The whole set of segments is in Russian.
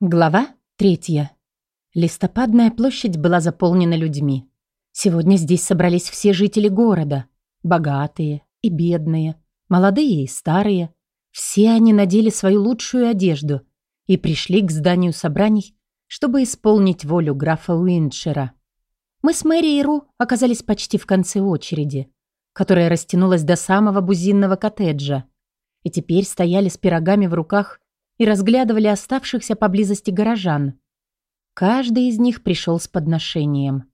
Глава третья. Листопадная площадь была заполнена людьми. Сегодня здесь собрались все жители города. Богатые и бедные, молодые и старые. Все они надели свою лучшую одежду и пришли к зданию собраний, чтобы исполнить волю графа Уиншера. Мы с Мэри и Ру оказались почти в конце очереди, которая растянулась до самого бузинного коттеджа, и теперь стояли с пирогами в руках и разглядывали оставшихся поблизости горожан. Каждый из них пришел с подношением.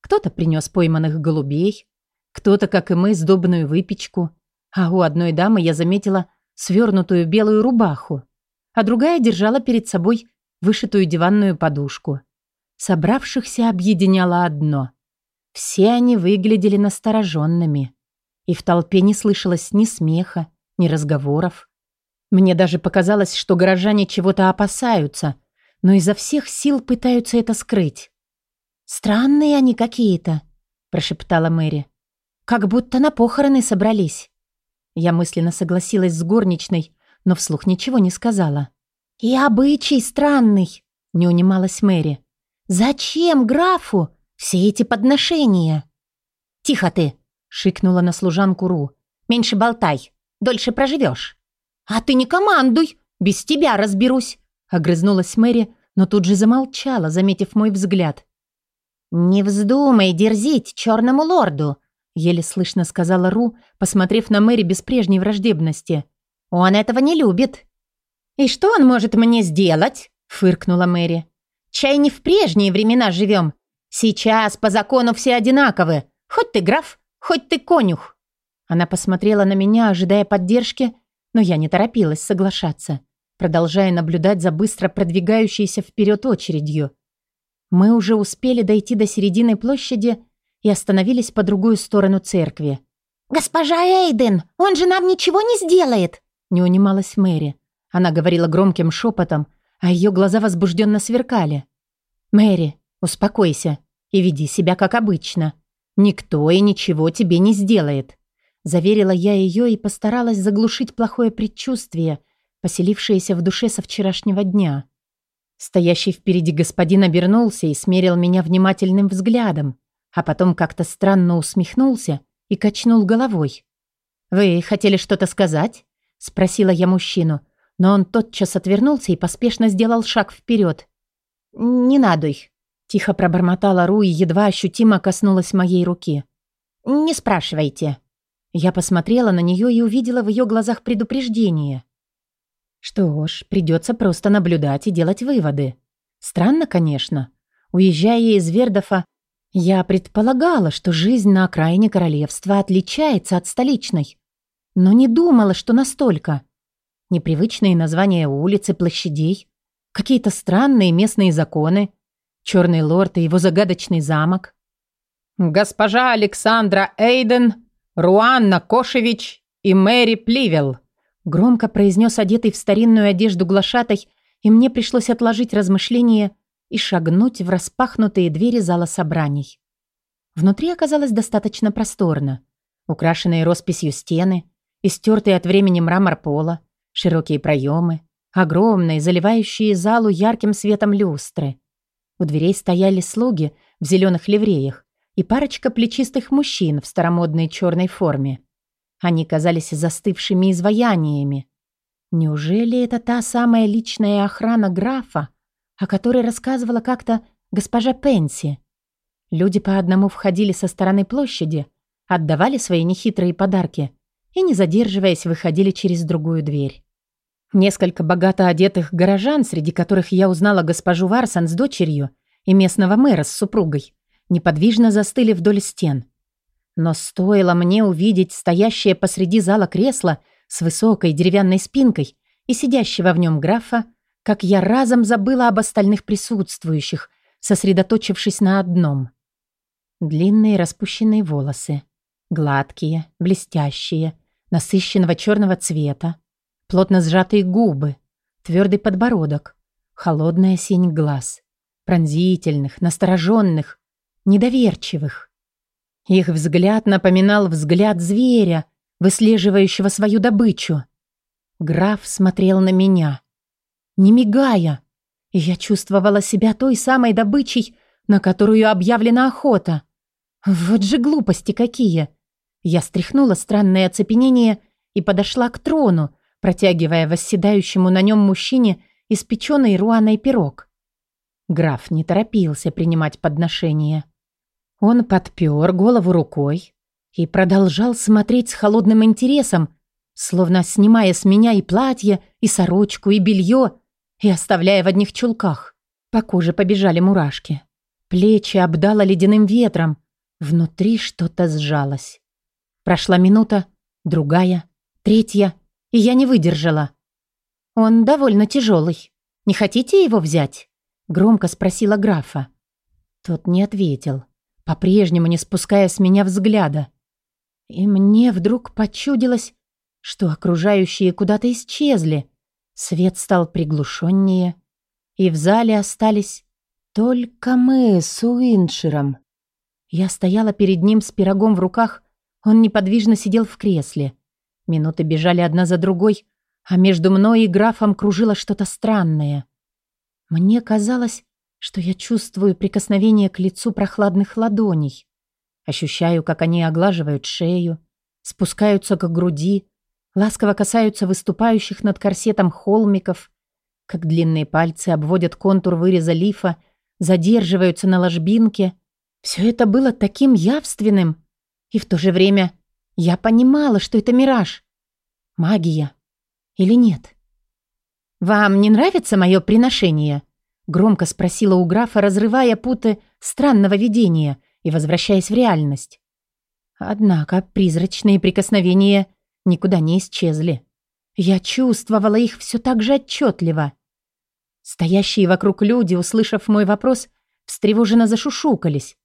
Кто-то принес пойманных голубей, кто-то, как и мы, сдобную выпечку, а у одной дамы я заметила свернутую белую рубаху, а другая держала перед собой вышитую диванную подушку. Собравшихся объединяло одно. Все они выглядели настороженными, и в толпе не слышалось ни смеха, ни разговоров. Мне даже показалось, что горожане чего-то опасаются, но изо всех сил пытаются это скрыть. «Странные они какие-то», — прошептала Мэри. «Как будто на похороны собрались». Я мысленно согласилась с горничной, но вслух ничего не сказала. «И обычай странный», — не унималась Мэри. «Зачем графу все эти подношения?» «Тихо ты!» — шикнула на служанку Ру. «Меньше болтай, дольше проживешь». «А ты не командуй, без тебя разберусь», — огрызнулась Мэри, но тут же замолчала, заметив мой взгляд. «Не вздумай дерзить черному лорду», — еле слышно сказала Ру, посмотрев на Мэри без прежней враждебности. «Он этого не любит». «И что он может мне сделать?» — фыркнула Мэри. «Чай не в прежние времена живем. Сейчас по закону все одинаковы. Хоть ты граф, хоть ты конюх». Она посмотрела на меня, ожидая поддержки, но я не торопилась соглашаться, продолжая наблюдать за быстро продвигающейся вперед очередью. Мы уже успели дойти до середины площади и остановились по другую сторону церкви. «Госпожа Эйден, он же нам ничего не сделает!» не унималась Мэри. Она говорила громким шепотом, а ее глаза возбужденно сверкали. «Мэри, успокойся и веди себя как обычно. Никто и ничего тебе не сделает. Заверила я ее и постаралась заглушить плохое предчувствие, поселившееся в душе со вчерашнего дня. Стоящий впереди господин обернулся и смерил меня внимательным взглядом, а потом как-то странно усмехнулся и качнул головой. «Вы хотели что-то сказать?» — спросила я мужчину, но он тотчас отвернулся и поспешно сделал шаг вперед. «Не надуй», — тихо пробормотала Ру и едва ощутимо коснулась моей руки. «Не спрашивайте». Я посмотрела на нее и увидела в ее глазах предупреждение. Что ж, придется просто наблюдать и делать выводы. Странно, конечно. Уезжая из Вердофа, я предполагала, что жизнь на окраине королевства отличается от столичной. Но не думала, что настолько. Непривычные названия улиц и площадей, какие-то странные местные законы, черный лорд и его загадочный замок. «Госпожа Александра Эйден Руанна Кошевич и Мэри Пливел», громко произнес одетый в старинную одежду глашатай, и мне пришлось отложить размышления и шагнуть в распахнутые двери зала собраний. Внутри оказалось достаточно просторно. Украшенные росписью стены, истертый от времени мрамор пола, широкие проемы, огромные, заливающие залу ярким светом люстры. У дверей стояли слуги в зеленых ливреях, и парочка плечистых мужчин в старомодной черной форме. Они казались застывшими изваяниями. Неужели это та самая личная охрана графа, о которой рассказывала как-то госпожа Пенси? Люди по одному входили со стороны площади, отдавали свои нехитрые подарки и, не задерживаясь, выходили через другую дверь. Несколько богато одетых горожан, среди которых я узнала госпожу Варсон с дочерью и местного мэра с супругой, неподвижно застыли вдоль стен. Но стоило мне увидеть стоящее посреди зала кресло с высокой деревянной спинкой и сидящего в нем графа, как я разом забыла об остальных присутствующих, сосредоточившись на одном. Длинные распущенные волосы, гладкие, блестящие, насыщенного черного цвета, плотно сжатые губы, твердый подбородок, холодная синь глаз, пронзительных, настороженных, недоверчивых. Их взгляд напоминал взгляд зверя, выслеживающего свою добычу. Граф смотрел на меня, не мигая, И я чувствовала себя той самой добычей, на которую объявлена охота. Вот же глупости какие! Я стряхнула странное оцепенение и подошла к трону, протягивая восседающему на нем мужчине испеченный руаной пирог. Граф не торопился принимать подношение. Он подпер голову рукой и продолжал смотреть с холодным интересом, словно снимая с меня и платье, и сорочку, и белье, и оставляя в одних чулках. По коже побежали мурашки. Плечи обдало ледяным ветром. Внутри что-то сжалось. Прошла минута, другая, третья, и я не выдержала. «Он довольно тяжелый. Не хотите его взять?» Громко спросила графа. Тот не ответил, по-прежнему не спуская с меня взгляда. И мне вдруг почудилось, что окружающие куда-то исчезли. Свет стал приглушеннее, и в зале остались только мы с Уиншером. Я стояла перед ним с пирогом в руках, он неподвижно сидел в кресле. Минуты бежали одна за другой, а между мной и графом кружило что-то странное. Мне казалось, что я чувствую прикосновение к лицу прохладных ладоней. Ощущаю, как они оглаживают шею, спускаются к груди, ласково касаются выступающих над корсетом холмиков, как длинные пальцы обводят контур выреза лифа, задерживаются на ложбинке. Все это было таким явственным, и в то же время я понимала, что это мираж. Магия. Или нет? «Вам не нравится мое приношение?» Громко спросила у графа, разрывая путы странного видения и возвращаясь в реальность. Однако призрачные прикосновения никуда не исчезли. Я чувствовала их все так же отчетливо. Стоящие вокруг люди, услышав мой вопрос, встревоженно зашушукались.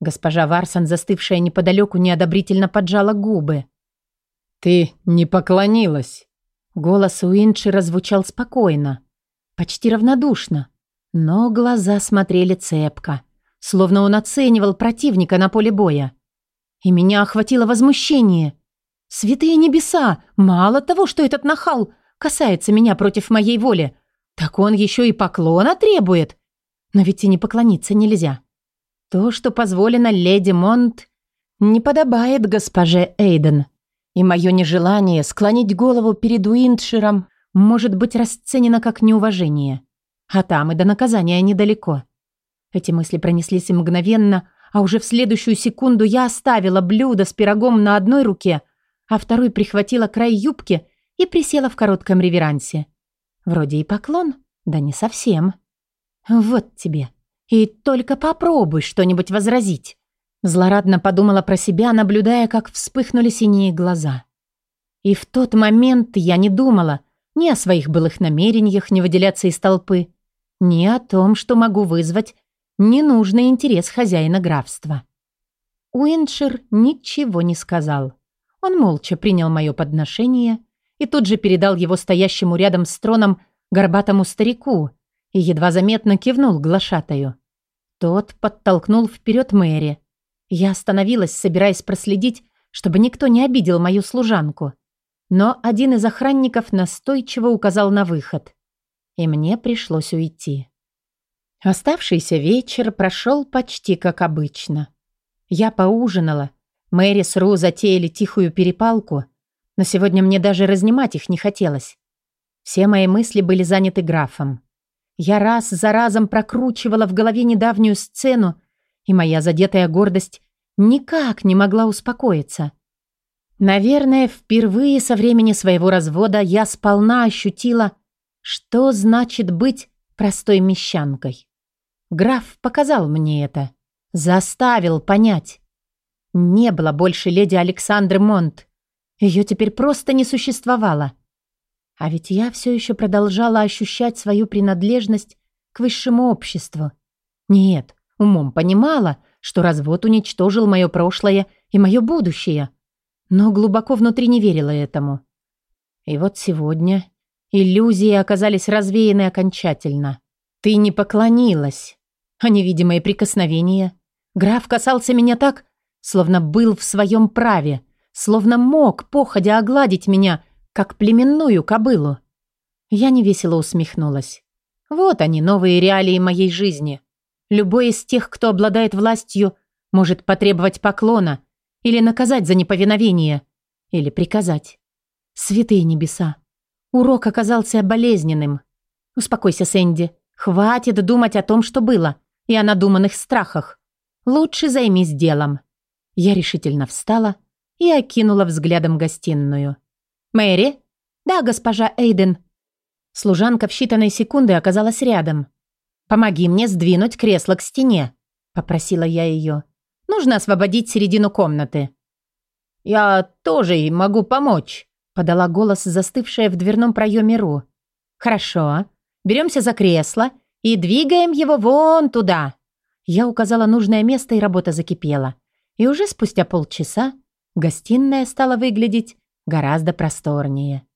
Госпожа Варсон, застывшая неподалеку, неодобрительно поджала губы. «Ты не поклонилась!» Голос Уинчи развучал спокойно, почти равнодушно, но глаза смотрели цепко, словно он оценивал противника на поле боя. И меня охватило возмущение. «Святые небеса! Мало того, что этот нахал касается меня против моей воли, так он еще и поклона требует. Но ведь и не поклониться нельзя. То, что позволено леди Монт, не подобает госпоже Эйден. И мое нежелание склонить голову перед Уиндширом может быть расценено как неуважение. А там и до наказания недалеко. Эти мысли пронеслись мгновенно, а уже в следующую секунду я оставила блюдо с пирогом на одной руке, а второй прихватила край юбки и присела в коротком реверансе. Вроде и поклон, да не совсем. Вот тебе. И только попробуй что-нибудь возразить. Злорадно подумала про себя, наблюдая, как вспыхнули синие глаза. И в тот момент я не думала ни о своих былых намерениях не выделяться из толпы, ни о том, что могу вызвать ненужный интерес хозяина графства. Уиншир ничего не сказал. Он молча принял мое подношение и тут же передал его стоящему рядом с троном горбатому старику и едва заметно кивнул глашатаю. Тот подтолкнул вперед Мэри. Я остановилась, собираясь проследить, чтобы никто не обидел мою служанку. Но один из охранников настойчиво указал на выход. И мне пришлось уйти. Оставшийся вечер прошел почти как обычно. Я поужинала. Мэри с Ру затеяли тихую перепалку, но сегодня мне даже разнимать их не хотелось. Все мои мысли были заняты графом. Я раз за разом прокручивала в голове недавнюю сцену, и моя задетая гордость никак не могла успокоиться. Наверное, впервые со времени своего развода я сполна ощутила, что значит быть простой мещанкой. Граф показал мне это, заставил понять. Не было больше леди Александры Монт. Ее теперь просто не существовало. А ведь я все еще продолжала ощущать свою принадлежность к высшему обществу. Нет, умом понимала, что развод уничтожил мое прошлое и мое будущее, но глубоко внутри не верила этому. И вот сегодня иллюзии оказались развеяны окончательно. Ты не поклонилась, а невидимые прикосновения. Граф касался меня так, словно был в своем праве, словно мог, походя, огладить меня — как племенную кобылу. Я невесело усмехнулась. Вот они, новые реалии моей жизни. Любой из тех, кто обладает властью, может потребовать поклона или наказать за неповиновение, или приказать. Святые небеса. Урок оказался болезненным. Успокойся, Сэнди. Хватит думать о том, что было, и о надуманных страхах. Лучше займись делом. Я решительно встала и окинула взглядом гостиную. «Мэри?» «Да, госпожа Эйден». Служанка в считанные секунды оказалась рядом. «Помоги мне сдвинуть кресло к стене», — попросила я ее. «Нужно освободить середину комнаты». «Я тоже могу помочь», — подала голос, застывшая в дверном проеме Ру. «Хорошо. Беремся за кресло и двигаем его вон туда». Я указала нужное место, и работа закипела. И уже спустя полчаса гостиная стала выглядеть гораздо просторнее.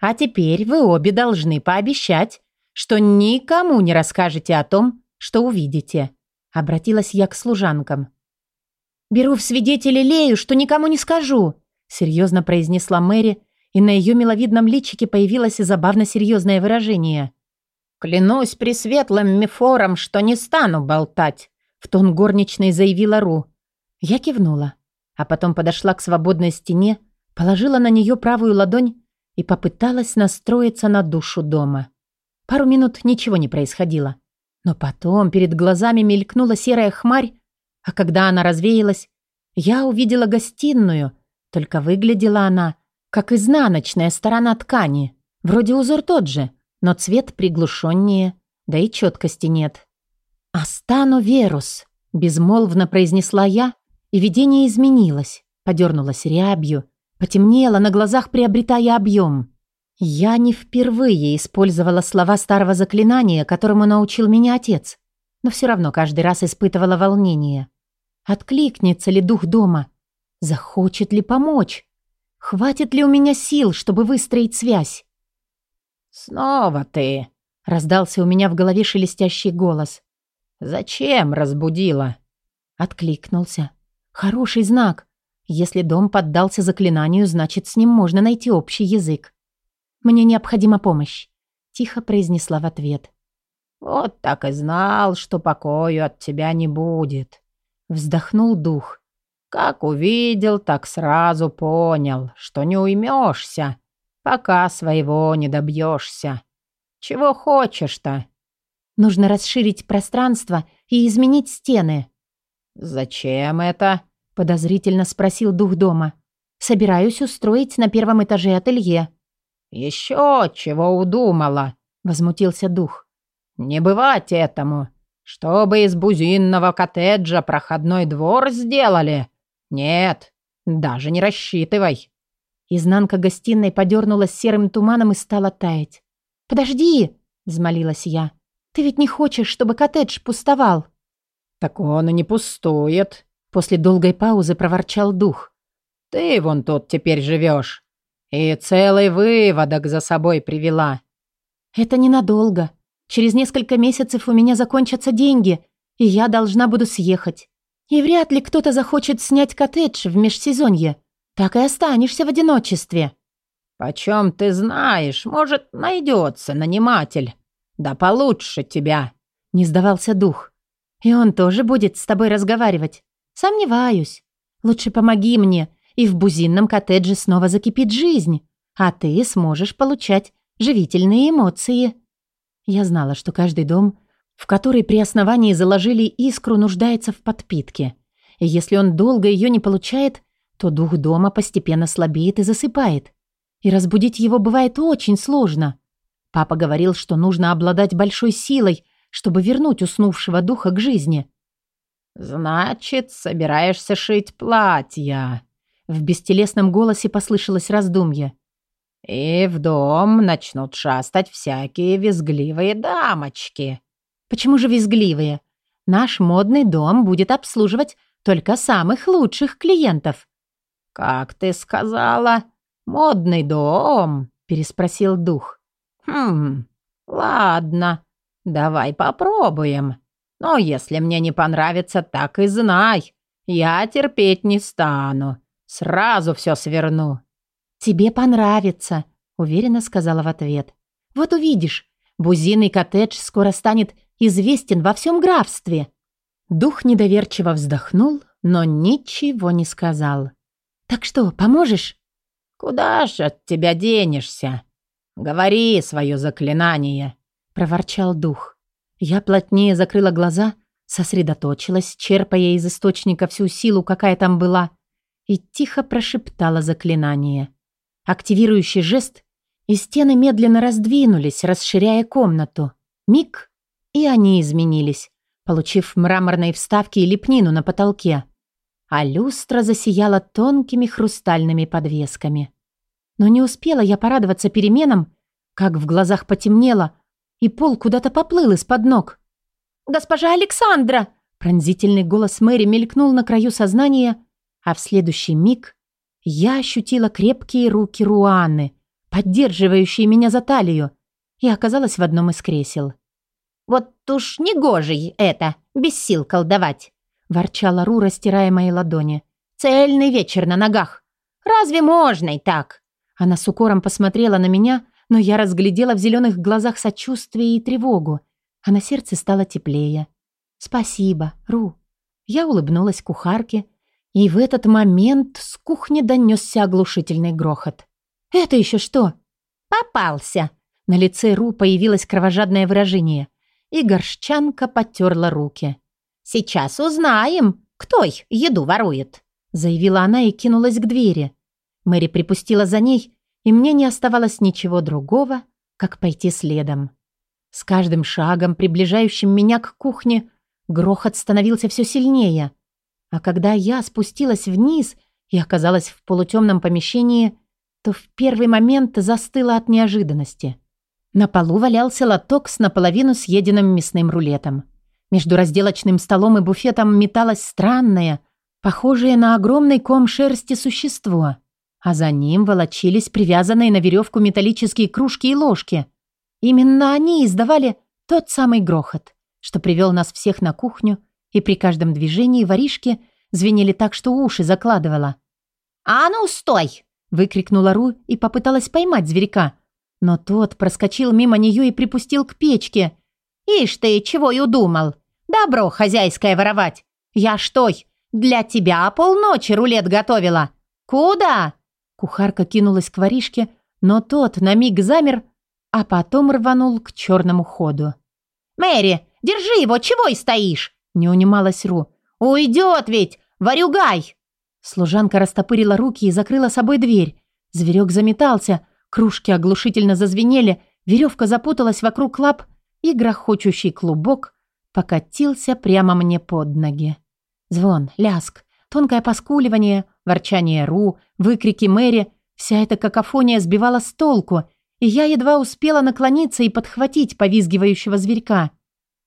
А теперь вы обе должны пообещать, что никому не расскажете о том, что увидите. Обратилась я к служанкам. «Беру в свидетели Лею, что никому не скажу», серьезно произнесла Мэри, и на ее миловидном личике появилось забавно серьезное выражение. «Клянусь пресветлым мифором, что не стану болтать», в тон горничной заявила Ру. Я кивнула, а потом подошла к свободной стене, положила на нее правую ладонь и попыталась настроиться на душу дома. Пару минут ничего не происходило. Но потом перед глазами мелькнула серая хмарь, а когда она развеялась, я увидела гостиную, только выглядела она, как изнаночная сторона ткани. Вроде узор тот же, но цвет приглушеннее, да и четкости нет. «Астану Верус», — безмолвно произнесла я, и видение изменилось, подернулось рябью, потемнело на глазах, приобретая объем. Я не впервые использовала слова старого заклинания, которому научил меня отец, но все равно каждый раз испытывала волнение. Откликнется ли дух дома? Захочет ли помочь? Хватит ли у меня сил, чтобы выстроить связь? «Снова ты!» — раздался у меня в голове шелестящий голос. «Зачем разбудила?» Откликнулся. «Хороший знак. Если дом поддался заклинанию, значит, с ним можно найти общий язык. «Мне необходима помощь», — тихо произнесла в ответ. «Вот так и знал, что покою от тебя не будет», — вздохнул дух. «Как увидел, так сразу понял, что не уймешься, пока своего не добьешься. Чего хочешь-то?» «Нужно расширить пространство и изменить стены». «Зачем это?» подозрительно спросил дух дома. «Собираюсь устроить на первом этаже ателье». «Еще чего удумала?» — возмутился дух. «Не бывать этому. Чтобы из бузинного коттеджа проходной двор сделали? Нет, даже не рассчитывай». Изнанка гостиной подернулась серым туманом и стала таять. «Подожди!» — взмолилась я. «Ты ведь не хочешь, чтобы коттедж пустовал?» «Так он и не пустует», После долгой паузы проворчал дух. «Ты вон тут теперь живешь. И целый выводок за собой привела». «Это ненадолго. Через несколько месяцев у меня закончатся деньги, и я должна буду съехать. И вряд ли кто-то захочет снять коттедж в межсезонье. Так и останешься в одиночестве». «Почем ты знаешь? Может, найдется наниматель. Да получше тебя», — не сдавался дух. «И он тоже будет с тобой разговаривать. «Сомневаюсь. Лучше помоги мне, и в бузинном коттедже снова закипит жизнь, а ты сможешь получать живительные эмоции». Я знала, что каждый дом, в который при основании заложили искру, нуждается в подпитке. И если он долго ее не получает, то дух дома постепенно слабеет и засыпает. И разбудить его бывает очень сложно. Папа говорил, что нужно обладать большой силой, чтобы вернуть уснувшего духа к жизни. «Значит, собираешься шить платья?» В бестелесном голосе послышалось раздумье. «И в дом начнут шастать всякие визгливые дамочки». «Почему же визгливые? Наш модный дом будет обслуживать только самых лучших клиентов». «Как ты сказала? Модный дом?» – переспросил дух. «Хм, ладно, давай попробуем. Но если мне не понравится, так и знай. Я терпеть не стану. Сразу все сверну». «Тебе понравится», — уверенно сказала в ответ. «Вот увидишь, Бузиный коттедж скоро станет известен во всем графстве. Дух недоверчиво вздохнул, но ничего не сказал. «Так что, поможешь?» «Куда ж от тебя денешься? Говори свое заклинание», — проворчал дух. Я плотнее закрыла глаза, сосредоточилась, черпая из источника всю силу, какая там была, и тихо прошептала заклинание. Активирующий жест, и стены медленно раздвинулись, расширяя комнату. Миг, и они изменились, получив мраморные вставки и лепнину на потолке. А люстра засияла тонкими хрустальными подвесками. Но не успела я порадоваться переменам, как в глазах потемнело, и пол куда-то поплыл из-под ног. «Госпожа Александра!» Пронзительный голос Мэри мелькнул на краю сознания, а в следующий миг я ощутила крепкие руки Руаны, поддерживающие меня за талию, и оказалась в одном из кресел. «Вот уж не негожий это, без сил колдовать!» ворчала Ру, растирая мои ладони. «Цельный вечер на ногах! Разве можно и так?» Она с укором посмотрела на меня, но я разглядела в зеленых глазах сочувствие и тревогу, а на сердце стало теплее. «Спасибо, Ру». Я улыбнулась кухарке, и в этот момент с кухни донесся оглушительный грохот. «Это еще что?» «Попался!» На лице Ру появилось кровожадное выражение, и горшчанка потерла руки. «Сейчас узнаем, кто их еду ворует», заявила она и кинулась к двери. Мэри припустила за ней, и мне не оставалось ничего другого, как пойти следом. С каждым шагом, приближающим меня к кухне, грохот становился все сильнее. А когда я спустилась вниз и оказалась в полутемном помещении, то в первый момент застыла от неожиданности. На полу валялся лоток с наполовину съеденным мясным рулетом. Между разделочным столом и буфетом металось странное, похожее на огромный ком шерсти существо, а за ним волочились привязанные на веревку металлические кружки и ложки. Именно они издавали тот самый грохот, что привел нас всех на кухню, и при каждом движении воришки звенели так, что уши закладывало. «А ну, стой!» — выкрикнула Ру и попыталась поймать зверька, но тот проскочил мимо нее и припустил к печке. «Ишь ты, чего и удумал! Добро хозяйское воровать! Я что, для тебя полночи рулет готовила? Куда?» Кухарка кинулась к воришке, но тот на миг замер, а потом рванул к черному ходу. «Мэри, держи его, чего и стоишь?» Не унималась Ру. «Уйдет ведь! Варюгай!» Служанка растопырила руки и закрыла собой дверь. Зверек заметался, кружки оглушительно зазвенели, веревка запуталась вокруг лап, и грохочущий клубок покатился прямо мне под ноги. Звон, ляск, тонкое поскуливание, ворчание Ру, выкрики Мэри — вся эта какофония сбивала с толку, и я едва успела наклониться и подхватить повизгивающего зверька.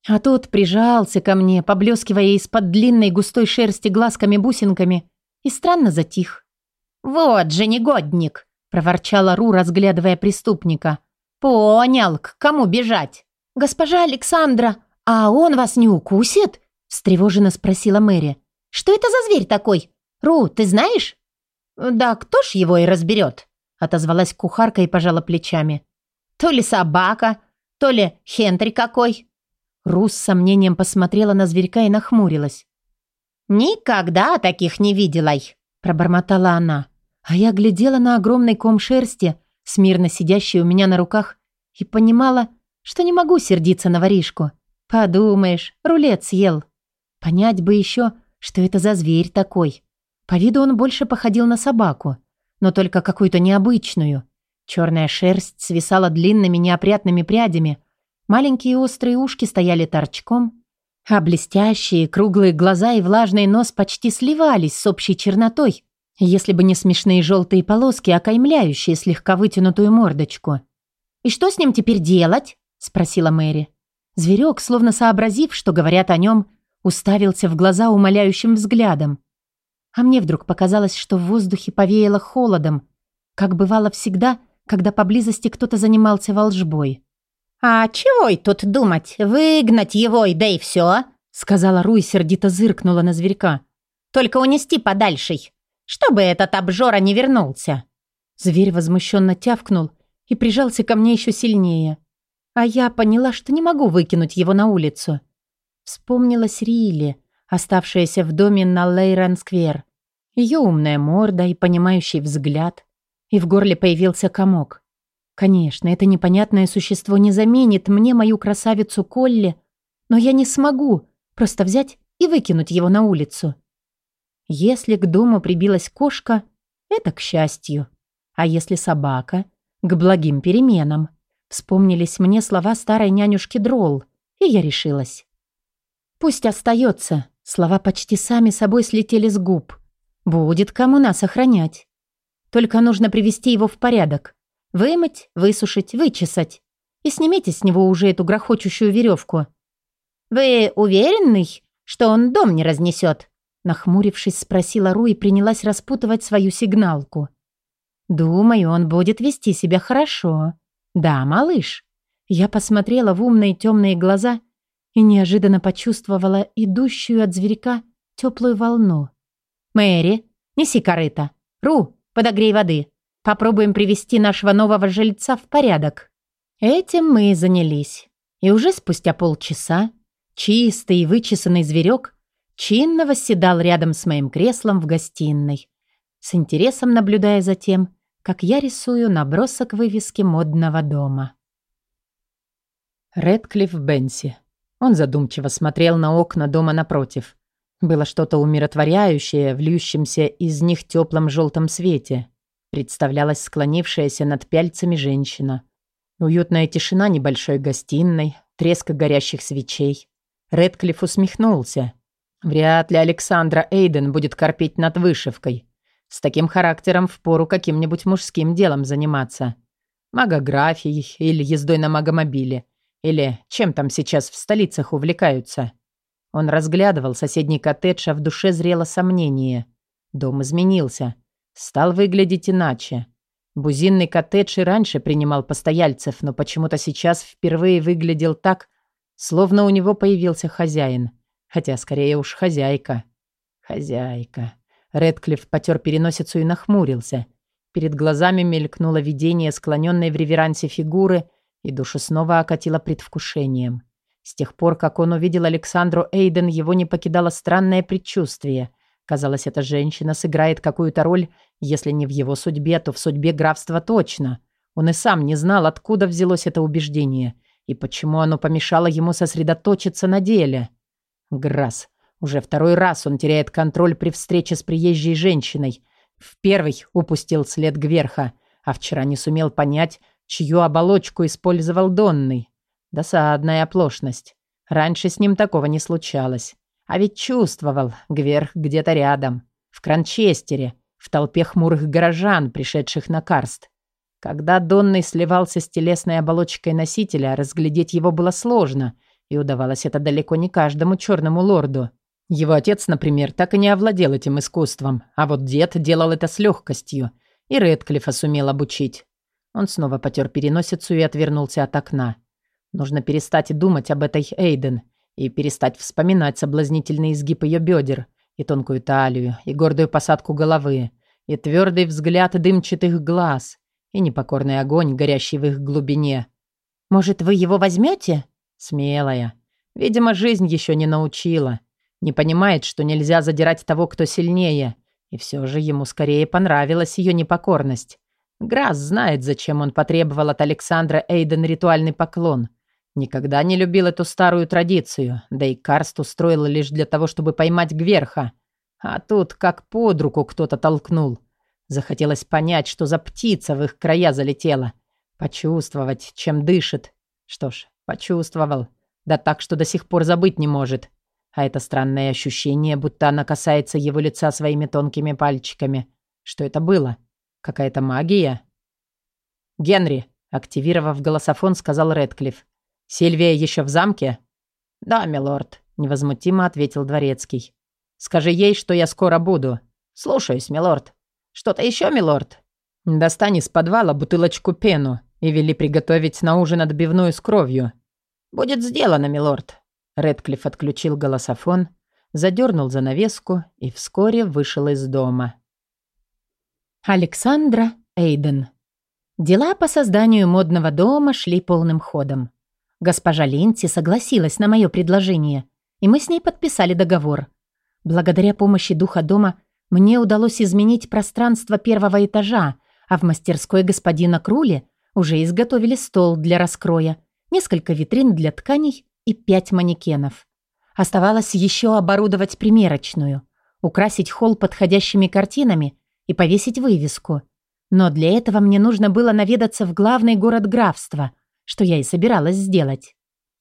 А тот прижался ко мне, поблескивая из-под длинной густой шерсти глазками-бусинками, и странно затих. «Вот же негодник!» — проворчала Ру, разглядывая преступника. «Понял, к кому бежать?» «Госпожа Александра, а он вас не укусит?» — встревоженно спросила Мэри. «Что это за зверь такой? Ру, ты знаешь?» «Да кто ж его и разберет?» — отозвалась кухарка и пожала плечами. «То ли собака, то ли хентри какой». Ру с сомнением посмотрела на зверька и нахмурилась. «Никогда таких не видела», — пробормотала она. А я глядела на огромный ком шерсти, смирно сидящий у меня на руках, и понимала, что не могу сердиться на воришку. Подумаешь, рулет съел. Понять бы еще, что это за зверь такой. По виду он больше походил на собаку, но только какую-то необычную. Черная шерсть свисала длинными неопрятными прядями, маленькие острые ушки стояли торчком, а блестящие круглые глаза и влажный нос почти сливались с общей чернотой, если бы не смешные желтые полоски, окаймляющие слегка вытянутую мордочку. «И что с ним теперь делать?» – спросила Мэри. Зверек, словно сообразив, что говорят о нем, уставился в глаза умоляющим взглядом. А мне вдруг показалось, что в воздухе повеяло холодом, как бывало всегда, когда поблизости кто-то занимался волжбой. «А чего и тут думать? Выгнать его, и да и все!» сказала Руй, сердито зыркнула на зверька. «Только унести подальше, чтобы этот обжора не вернулся!» Зверь возмущенно тявкнул и прижался ко мне еще сильнее. А я поняла, что не могу выкинуть его на улицу. Вспомнилась Рилли, оставшаяся в доме на Лейран-сквер. Ее умная морда и понимающий взгляд. И в горле появился комок. Конечно, это непонятное существо не заменит мне мою красавицу Колли, но я не смогу просто взять и выкинуть его на улицу. Если к дому прибилась кошка, это к счастью. А если собака, к благим переменам. Вспомнились мне слова старой нянюшки Дролл, и я решилась. Пусть остается. Слова почти сами собой слетели с губ. Будет кому нас охранять. Только нужно привести его в порядок. Вымыть, высушить, вычесать. И снимите с него уже эту грохочущую веревку. «Вы уверены, что он дом не разнесет?» Нахмурившись, спросила Ру и принялась распутывать свою сигналку. «Думаю, он будет вести себя хорошо. Да, малыш». Я посмотрела в умные темные глаза и неожиданно почувствовала идущую от зверька теплую волну. «Мэри, неси корыто. Ру, подогрей воды. Попробуем привести нашего нового жильца в порядок». Этим мы и занялись. И уже спустя полчаса чистый и вычесанный зверек чинно восседал рядом с моим креслом в гостиной, с интересом наблюдая за тем, как я рисую набросок вывески модного дома. Редклифф Бенси. Он задумчиво смотрел на окна дома напротив. Было что-то умиротворяющее в льющемся из них теплом желтом свете. Представлялась склонившаяся над пяльцами женщина. Уютная тишина небольшой гостиной, треск горящих свечей. Редклифф усмехнулся. Вряд ли Александра Эйден будет корпеть над вышивкой. С таким характером впору каким-нибудь мужским делом заниматься. Магографией или ездой на магомобиле – или чем там сейчас в столицах увлекаются? Он разглядывал соседний коттедж, а в душе зрело сомнение. Дом изменился. Стал выглядеть иначе. Бузинный коттедж и раньше принимал постояльцев, но почему-то сейчас впервые выглядел так, словно у него появился хозяин. Хотя скорее уж хозяйка. Хозяйка. Редклифф потер переносицу и нахмурился. Перед глазами мелькнуло видение склоненной в реверансе фигуры и душу снова окатило предвкушением. С тех пор, как он увидел Александру Эйден, его не покидало странное предчувствие. Казалось, эта женщина сыграет какую-то роль, если не в его судьбе, то в судьбе графства точно. Он и сам не знал, откуда взялось это убеждение и почему оно помешало ему сосредоточиться на деле. Грасс. Уже второй раз он теряет контроль при встрече с приезжей женщиной. В первый упустил след Гверха, а вчера не сумел понять, чью оболочку использовал Донный. Досадная оплошность. Раньше с ним такого не случалось. А ведь чувствовал, Гверх где-то рядом, в Кранчестере, в толпе хмурых горожан, пришедших на карст. Когда Донный сливался с телесной оболочкой носителя, разглядеть его было сложно, и удавалось это далеко не каждому черному лорду. Его отец, например, так и не овладел этим искусством, а вот дед делал это с легкостью, и Редклифа сумел обучить. Он снова потер переносицу и отвернулся от окна. Нужно перестать думать об этой Эйден и перестать вспоминать соблазнительный изгиб ее бедер, и тонкую талию, и гордую посадку головы, и твердый взгляд дымчатых глаз, и непокорный огонь, горящий в их глубине. «Может, вы его возьмете?» Смелая. Видимо, жизнь еще не научила. Не понимает, что нельзя задирать того, кто сильнее. И все же ему скорее понравилась ее непокорность. Грасс знает, зачем он потребовал от Александра Эйден ритуальный поклон. Никогда не любил эту старую традицию, да и Карст устроил лишь для того, чтобы поймать Гверха. А тут как под руку кто-то толкнул. Захотелось понять, что за птица в их края залетела. Почувствовать, чем дышит. Что ж, почувствовал. Да так, что до сих пор забыть не может. А это странное ощущение, будто она касается его лица своими тонкими пальчиками. Что это было? Какая-то магия? «Генри», — активировав голософон, сказал Редклифф. «Сильвия еще в замке?» «Да, милорд», — невозмутимо ответил дворецкий. «Скажи ей, что я скоро буду». «Слушаюсь, милорд. Что-то еще, милорд?» «Достань из подвала бутылочку пену и вели приготовить на ужин отбивную с кровью». «Будет сделано, милорд». Редклифф отключил голософон, задернул занавеску и вскоре вышел из дома. Александра Эйден. Дела по созданию модного дома шли полным ходом. Госпожа Ленти согласилась на мое предложение, и мы с ней подписали договор. Благодаря помощи духа дома мне удалось изменить пространство первого этажа, а в мастерской господина Крули уже изготовили стол для раскроя, несколько витрин для тканей и пять манекенов. Оставалось еще оборудовать примерочную, украсить холл подходящими картинами и повесить вывеску. Но для этого мне нужно было наведаться в главный город графства – что я и собиралась сделать.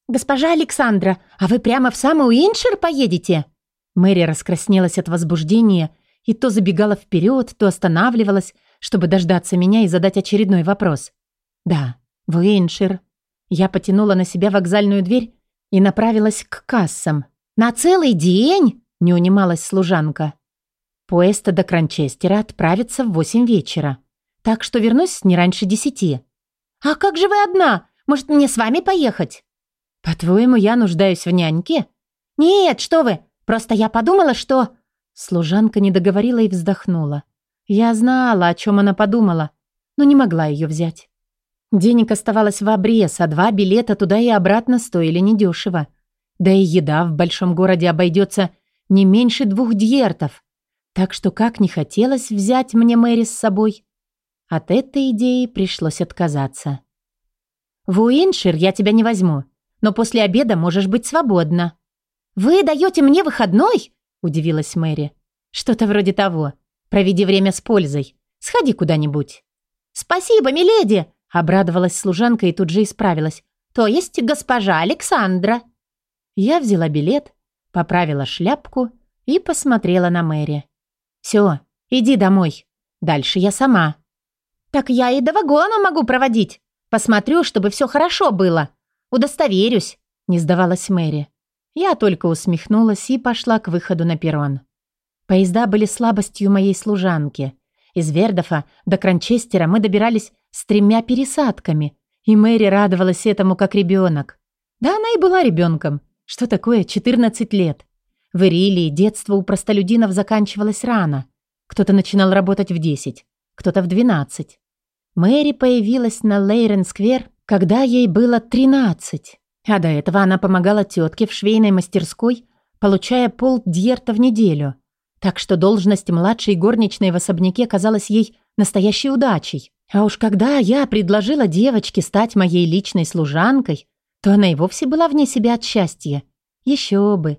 «Госпожа Александра, а вы прямо в самый Уиншир поедете?» Мэри раскраснелась от возбуждения и то забегала вперед, то останавливалась, чтобы дождаться меня и задать очередной вопрос. «Да, в Уиншир». Я потянула на себя вокзальную дверь и направилась к кассам. «На целый день?» – не унималась служанка. Поезд до Кранчестера отправится в восемь вечера, так что вернусь не раньше десяти. «А как же вы одна? Может, мне с вами поехать?» «По-твоему, я нуждаюсь в няньке?» «Нет, что вы! Просто я подумала, что...» Служанка не договорила и вздохнула. Я знала, о чем она подумала, но не могла ее взять. Денег оставалось в обрез, а два билета туда и обратно стоили недешево. Да и еда в большом городе обойдется не меньше двух дьертов. Так что как не хотелось взять мне Мэри с собой, от этой идеи пришлось отказаться. В Уиншир я тебя не возьму, но после обеда можешь быть свободна». «Вы даете мне выходной?» – удивилась Мэри. «Что-то вроде того. Проведи время с пользой. Сходи куда-нибудь». «Спасибо, миледи!» – обрадовалась служанка и тут же исправилась. «То есть госпожа Александра». Я взяла билет, поправила шляпку и посмотрела на Мэри. «Все, иди домой. Дальше я сама». «Так я и до вагона могу проводить. Посмотрю, чтобы все хорошо было. Удостоверюсь», — не сдавалась Мэри. Я только усмехнулась и пошла к выходу на перрон. Поезда были слабостью моей служанки. Из Вердофа до Кранчестера мы добирались с тремя пересадками, и Мэри радовалась этому как ребенок. Да она и была ребенком. Что такое 14 лет? В Ирилии детство у простолюдинов заканчивалось рано. Кто-то начинал работать в 10, кто-то в 12. Мэри появилась на Лейрен-сквер, когда ей было 13. А до этого она помогала тетке в швейной мастерской, получая пол дьерта в неделю. Так что должность младшей горничной в особняке казалась ей настоящей удачей. А уж когда я предложила девочке стать моей личной служанкой, то она и вовсе была вне себя от счастья. Еще бы.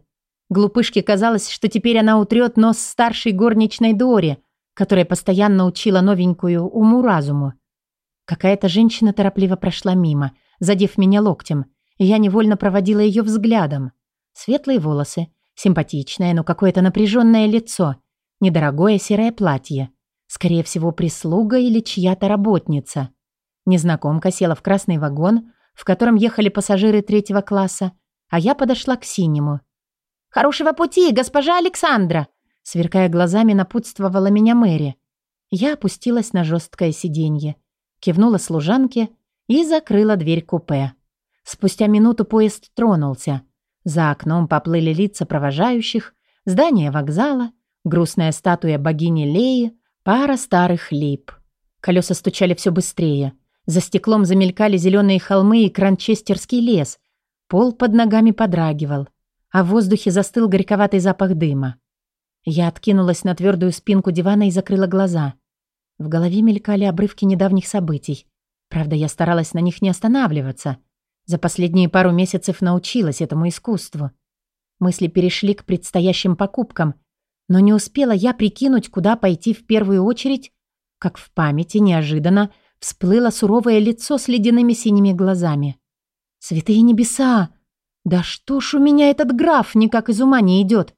Глупышке казалось, что теперь она утрет нос старшей горничной Доре, которая постоянно учила новенькую уму-разуму. Какая-то женщина торопливо прошла мимо, задев меня локтем, и я невольно проводила ее взглядом. Светлые волосы, симпатичное, но какое-то напряженное лицо, недорогое серое платье. Скорее всего, прислуга или чья-то работница. Незнакомка села в красный вагон, в котором ехали пассажиры третьего класса, а я подошла к синему. «Хорошего пути, госпожа Александра!» Сверкая глазами, напутствовала меня Мэри. Я опустилась на жесткое сиденье кивнула служанке и закрыла дверь купе. Спустя минуту поезд тронулся. За окном поплыли лица провожающих, здание вокзала, грустная статуя богини Леи, пара старых лип. Колеса стучали все быстрее. За стеклом замелькали зеленые холмы и кранчестерский лес. Пол под ногами подрагивал, а в воздухе застыл горьковатый запах дыма. Я откинулась на твердую спинку дивана и закрыла глаза. В голове мелькали обрывки недавних событий. Правда, я старалась на них не останавливаться. За последние пару месяцев научилась этому искусству. Мысли перешли к предстоящим покупкам, но не успела я прикинуть, куда пойти в первую очередь, как в памяти неожиданно всплыло суровое лицо с ледяными синими глазами. «Святые небеса! Да что ж у меня этот граф никак из ума не идет?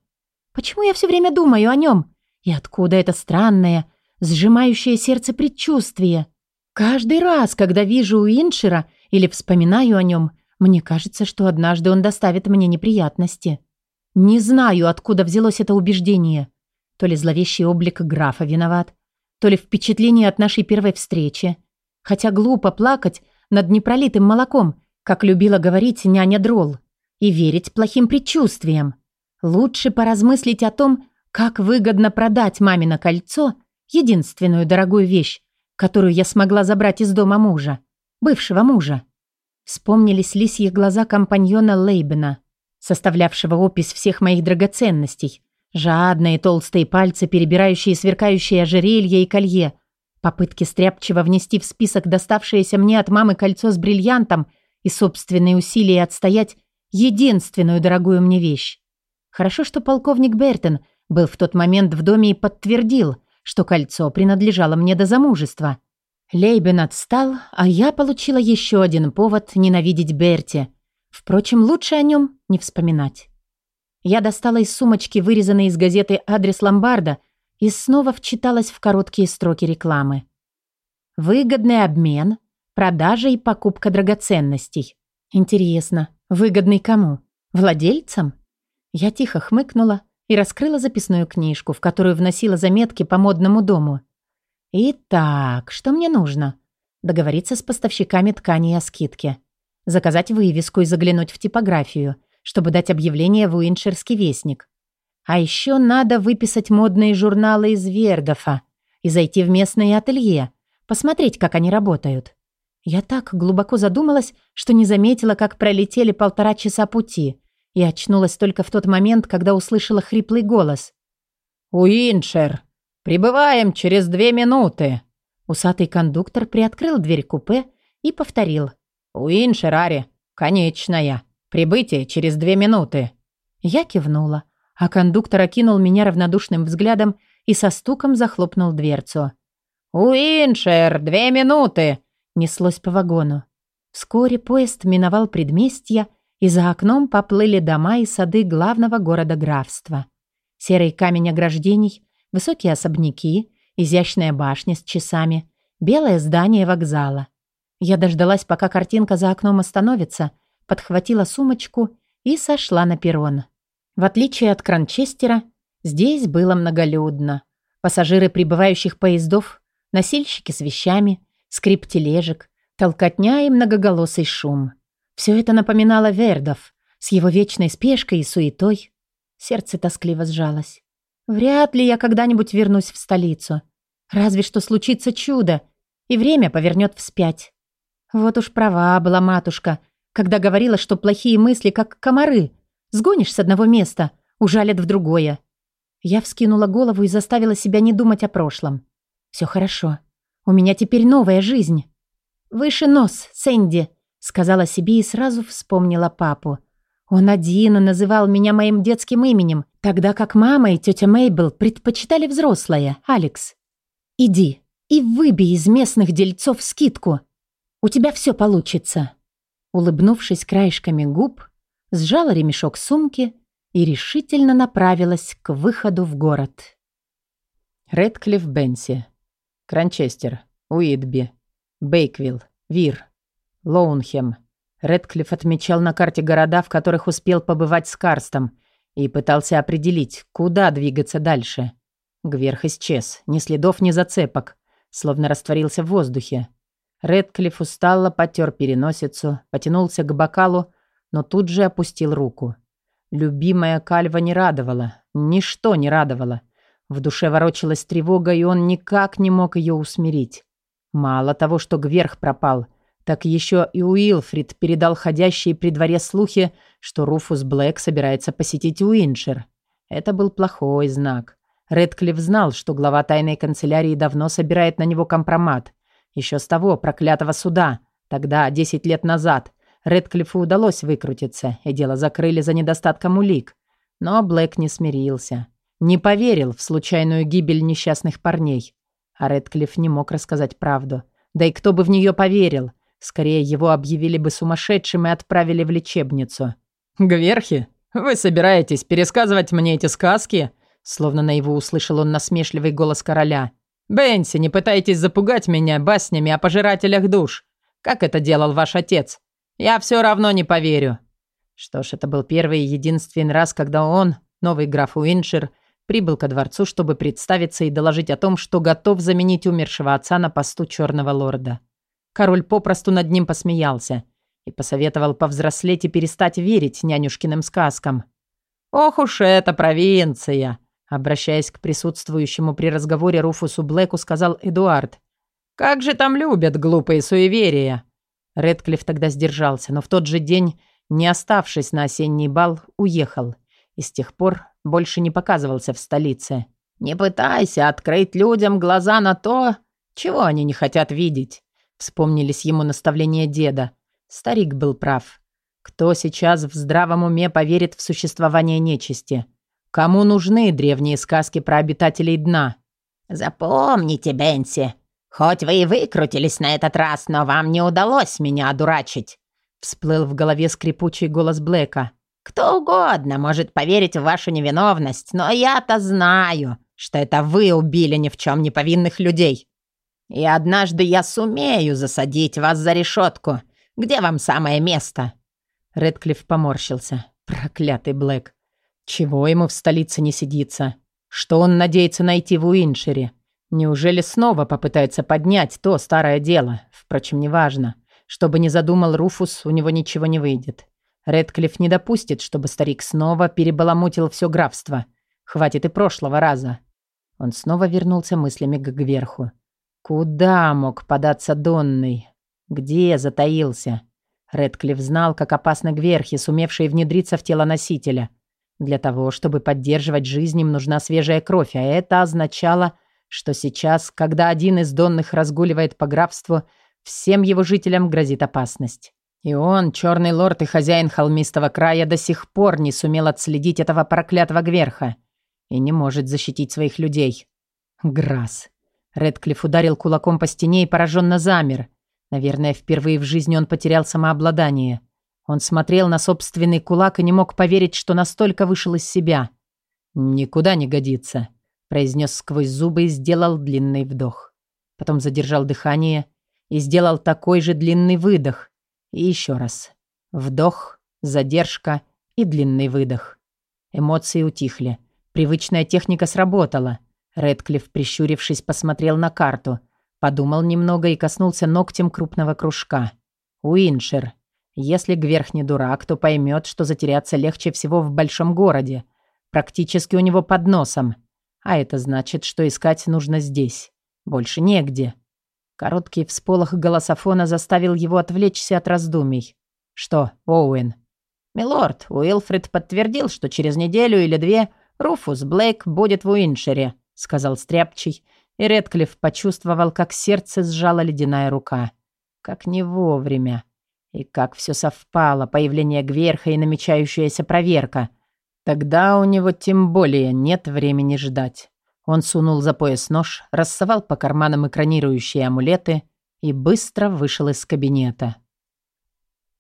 Почему я все время думаю о нем? И откуда это странное, сжимающее сердце предчувствие. Каждый раз, когда вижу Уиншера или вспоминаю о нем, мне кажется, что однажды он доставит мне неприятности. Не знаю, откуда взялось это убеждение. То ли зловещий облик графа виноват, то ли впечатление от нашей первой встречи. Хотя глупо плакать над непролитым молоком, как любила говорить няня Дролл, и верить плохим предчувствиям. Лучше поразмыслить о том, как выгодно продать мамино кольцо – единственную дорогую вещь, которую я смогла забрать из дома мужа, бывшего мужа. Вспомнились лисьи глаза компаньона Лейбена, составлявшего опись всех моих драгоценностей. Жадные толстые пальцы, перебирающие сверкающие ожерелья и колье. Попытки стряпчиво внести в список доставшееся мне от мамы кольцо с бриллиантом и собственные усилия отстоять единственную дорогую мне вещь. Хорошо, что полковник Бертон был в тот момент в доме и подтвердил, что кольцо принадлежало мне до замужества. Лейбен отстал, а я получила еще один повод ненавидеть Берти. Впрочем, лучше о нем не вспоминать. Я достала из сумочки вырезанный из газеты адрес ломбарда и снова вчиталась в короткие строки рекламы. Выгодный обмен, продажа и покупка драгоценностей. Интересно, выгодный кому? Владельцам? Я тихо хмыкнула и раскрыла записную книжку, в которую вносила заметки по модному дому. Итак, что мне нужно? Договориться с поставщиками тканей о скидке. Заказать вывеску и заглянуть в типографию, чтобы дать объявление в Уиншерский вестник. А еще надо выписать модные журналы из Вердофа и зайти в местные ателье, посмотреть, как они работают. Я так глубоко задумалась, что не заметила, как пролетели полтора часа пути, и очнулась только в тот момент, когда услышала хриплый голос. «Уиншер!» «Прибываем через две минуты!» Усатый кондуктор приоткрыл дверь купе и повторил. «Уиншерари, конечная. Прибытие через две минуты». Я кивнула, а кондуктор окинул меня равнодушным взглядом и со стуком захлопнул дверцу. «Уиншер, две минуты!» неслось по вагону. Вскоре поезд миновал предместья, и за окном поплыли дома и сады главного города графства. Серый камень ограждений Высокие особняки, изящная башня с часами, белое здание вокзала. Я дождалась, пока картинка за окном остановится, подхватила сумочку и сошла на перрон. В отличие от Кранчестера, здесь было многолюдно. Пассажиры прибывающих поездов, носильщики с вещами, скрип тележек, толкотня и многоголосый шум. Все это напоминало Вердов с его вечной спешкой и суетой. Сердце тоскливо сжалось. Вряд ли я когда-нибудь вернусь в столицу. Разве что случится чудо, и время повернет вспять. Вот уж права была матушка, когда говорила, что плохие мысли, как комары. Сгонишь с одного места, ужалят в другое. Я вскинула голову и заставила себя не думать о прошлом. Все хорошо. У меня теперь новая жизнь. «Выше нос, Сэнди», — сказала себе и сразу вспомнила папу. Он один называл меня моим детским именем, тогда как мама и тетя Мейбл предпочитали взрослое, Алекс. Иди и выбей из местных дельцов скидку. У тебя все получится. Улыбнувшись краешками губ, сжала ремешок сумки и решительно направилась к выходу в город. Редклифф Бенси, Кранчестер, Уитби, Бейквилл, Вир, Лоунхем – Редклифф отмечал на карте города, в которых успел побывать с Карстом, и пытался определить, куда двигаться дальше. Гверх исчез, ни следов, ни зацепок, словно растворился в воздухе. Редклифф устало потер переносицу, потянулся к бокалу, но тут же опустил руку. Любимая кальва не радовала, ничто не радовало. В душе ворочалась тревога, и он никак не мог ее усмирить. Мало того, что Гверх пропал, так еще и Уилфрид передал ходящие при дворе слухи, что Руфус Блэк собирается посетить Уиншир. Это был плохой знак. Редклифф знал, что глава тайной канцелярии давно собирает на него компромат. Еще с того проклятого суда. Тогда, 10 лет назад, Редклиффу удалось выкрутиться, и дело закрыли за недостатком улик. Но Блэк не смирился. Не поверил в случайную гибель несчастных парней. А Редклифф не мог рассказать правду. Да и кто бы в нее поверил? Скорее, его объявили бы сумасшедшим и отправили в лечебницу. «Гверхи, вы собираетесь пересказывать мне эти сказки?» Словно на его услышал он насмешливый голос короля. «Бенси, не пытайтесь запугать меня баснями о пожирателях душ. Как это делал ваш отец? Я все равно не поверю». Что ж, это был первый и единственный раз, когда он, новый граф Уиншир, прибыл ко дворцу, чтобы представиться и доложить о том, что готов заменить умершего отца на посту черного лорда. Король попросту над ним посмеялся и посоветовал повзрослеть и перестать верить нянюшкиным сказкам. «Ох уж эта провинция!» Обращаясь к присутствующему при разговоре Руфусу Блэку, сказал Эдуард. «Как же там любят глупые суеверия!» Редклифф тогда сдержался, но в тот же день, не оставшись на осенний бал, уехал. И с тех пор больше не показывался в столице. «Не пытайся открыть людям глаза на то, чего они не хотят видеть», вспомнились ему наставления деда. Старик был прав. Кто сейчас в здравом уме поверит в существование нечисти? Кому нужны древние сказки про обитателей дна? «Запомните, Бенси, хоть вы и выкрутились на этот раз, но вам не удалось меня одурачить», всплыл в голове скрипучий голос Блэка. «Кто угодно может поверить в вашу невиновность, но я-то знаю, что это вы убили ни в чем не повинных людей. И однажды я сумею засадить вас за решетку. Где вам самое место?» Редклифф поморщился. Проклятый Блэк. Чего ему в столице не сидится? Что он надеется найти в Уиншере? Неужели снова попытается поднять то старое дело? Впрочем, неважно. Что бы ни задумал Руфус, у него ничего не выйдет. Редклифф не допустит, чтобы старик снова перебаламутил все графство. Хватит и прошлого раза. Он снова вернулся мыслями к Гверху. Куда мог податься Донный? Где затаился? Редклифф знал, как опасны Гверхи, сумевшие внедриться в тело носителя. Для того, чтобы поддерживать жизнь, им нужна свежая кровь, а это означало, что сейчас, когда один из Донных разгуливает по графству, всем его жителям грозит опасность. И он, черный лорд и хозяин холмистого края, до сих пор не сумел отследить этого проклятого Гверха и не может защитить своих людей. Грасс. Редклифф ударил кулаком по стене и пораженно замер. Наверное, впервые в жизни он потерял самообладание. Он смотрел на собственный кулак и не мог поверить, что настолько вышел из себя. «Никуда не годится», – произнес сквозь зубы и сделал длинный вдох. Потом задержал дыхание и сделал такой же длинный выдох. И еще раз. Вдох, задержка и длинный выдох. Эмоции утихли. Привычная техника сработала. Редклифф, прищурившись, посмотрел на карту, подумал немного и коснулся ногтем крупного кружка. Уиншер. Если Гверх не дурак, то поймет, что затеряться легче всего в большом городе. Практически у него под носом. А это значит, что искать нужно здесь. Больше негде. Короткий всполох голософона заставил его отвлечься от раздумий. «Что, Оуэн?» «Милорд, Уилфред подтвердил, что через неделю или две Руфус Блейк будет в Уиншере», сказал Стряпчий, и Редклифф почувствовал, как сердце сжала ледяная рука. Как не вовремя. И как все совпало, появление Гверха и намечающаяся проверка. Тогда у него тем более нет времени ждать. Он сунул за пояс нож, рассовал по карманам экранирующие амулеты и быстро вышел из кабинета.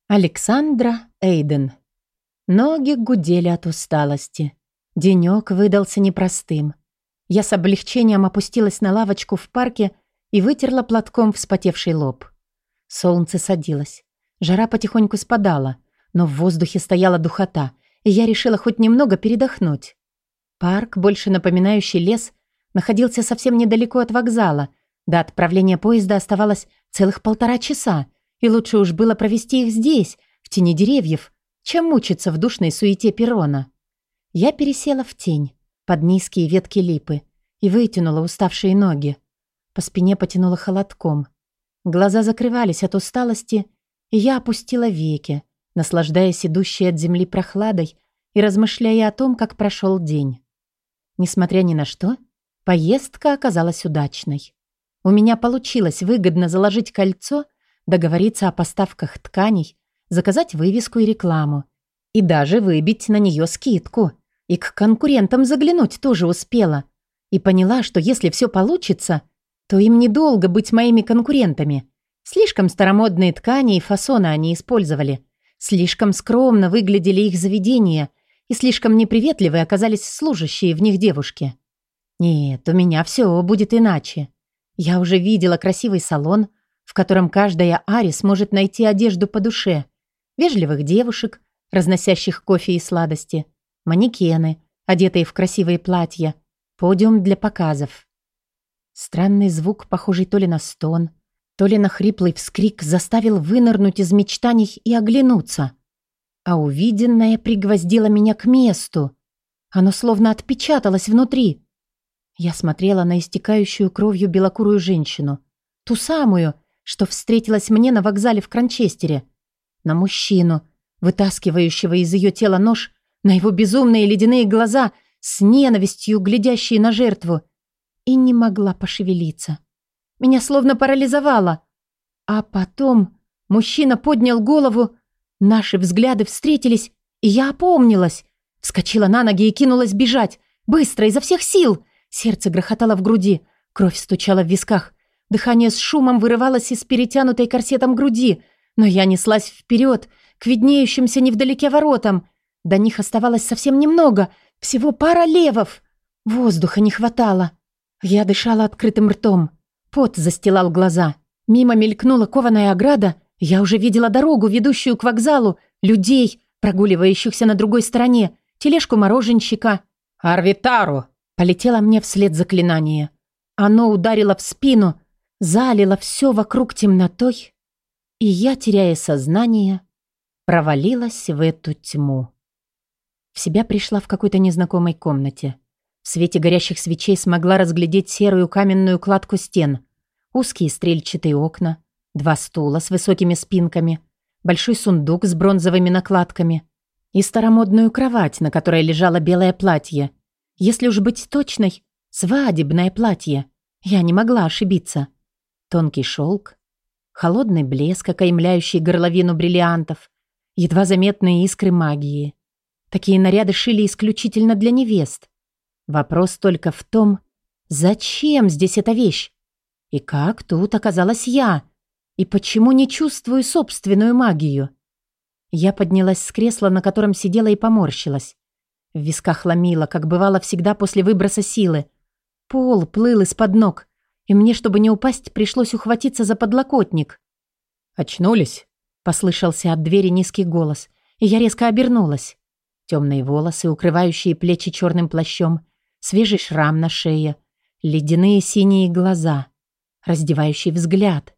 Александра Эйден. Ноги гудели от усталости. Денёк выдался непростым. Я с облегчением опустилась на лавочку в парке и вытерла платком вспотевший лоб. Солнце садилось. Жара потихоньку спадала, но в воздухе стояла духота, и я решила хоть немного передохнуть. Парк, больше напоминающий лес, находился совсем недалеко от вокзала. До отправления поезда оставалось целых полтора часа, и лучше уж было провести их здесь, в тени деревьев, чем мучиться в душной суете перрона. Я пересела в тень, под низкие ветки липы, и вытянула уставшие ноги. По спине потянуло холодком. Глаза закрывались от усталости, я опустила веки, наслаждаясь идущей от земли прохладой и размышляя о том, как прошел день. Несмотря ни на что, поездка оказалась удачной. У меня получилось выгодно заложить кольцо, договориться о поставках тканей, заказать вывеску и рекламу, и даже выбить на нее скидку. И к конкурентам заглянуть тоже успела. И поняла, что если все получится, то им недолго быть моими конкурентами. Слишком старомодные ткани и фасоны они использовали. Слишком скромно выглядели их заведения, и слишком неприветливы оказались служащие в них девушки. Нет, у меня все будет иначе. Я уже видела красивый салон, в котором каждая Ари сможет найти одежду по душе. Вежливых девушек, разносящих кофе и сладости. Манекены, одетые в красивые платья. Подиум для показов. Странный звук, похожий то ли на стон, то ли на хриплый вскрик заставил вынырнуть из мечтаний и оглянуться. А увиденное пригвоздило меня к месту. Оно словно отпечаталось внутри. Я смотрела на истекающую кровью белокурую женщину. Ту самую, что встретилась мне на вокзале в Кранчестере. На мужчину, вытаскивающего из ее тела нож, на его безумные ледяные глаза, с ненавистью глядящие на жертву. И не могла пошевелиться. Меня словно парализовало. А потом мужчина поднял голову, наши взгляды встретились, и я опомнилась. Вскочила на ноги и кинулась бежать. Быстро, изо всех сил. Сердце грохотало в груди, кровь стучала в висках. Дыхание с шумом вырывалось из перетянутой корсетом груди, но я неслась вперед, к виднеющимся невдалеке воротам. До них оставалось совсем немного, всего пара левов. Воздуха не хватало. Я дышала открытым ртом. Пот застилал глаза. Мимо мелькнула кованая ограда. Я уже видела дорогу, ведущую к вокзалу, людей, прогуливающихся на другой стороне, тележку мороженщика. «Арвитару!» Полетело мне вслед заклинание. Оно ударило в спину, залило все вокруг темнотой, и я, теряя сознание, провалилась в эту тьму. В себя пришла в какой-то незнакомой комнате. В свете горящих свечей смогла разглядеть серую каменную кладку стен, узкие стрельчатые окна, два стула с высокими спинками, большой сундук с бронзовыми накладками и старомодную кровать, на которой лежало белое платье. Если уж быть точной, свадебное платье. Я не могла ошибиться. Тонкий шелк, холодный блеск, окаймляющий горловину бриллиантов, едва заметные искры магии. Такие наряды шили исключительно для невест. Вопрос только в том, зачем здесь эта вещь? И как тут оказалась я? И почему не чувствую собственную магию? Я поднялась с кресла, на котором сидела и поморщилась. В висках ломила, как бывало всегда после выброса силы. Пол плыл из-под ног и мне, чтобы не упасть, пришлось ухватиться за подлокотник. «Очнулись?» — послышался от двери низкий голос, и я резко обернулась. Темные волосы, укрывающие плечи черным плащом, свежий шрам на шее, ледяные синие глаза, раздевающий взгляд.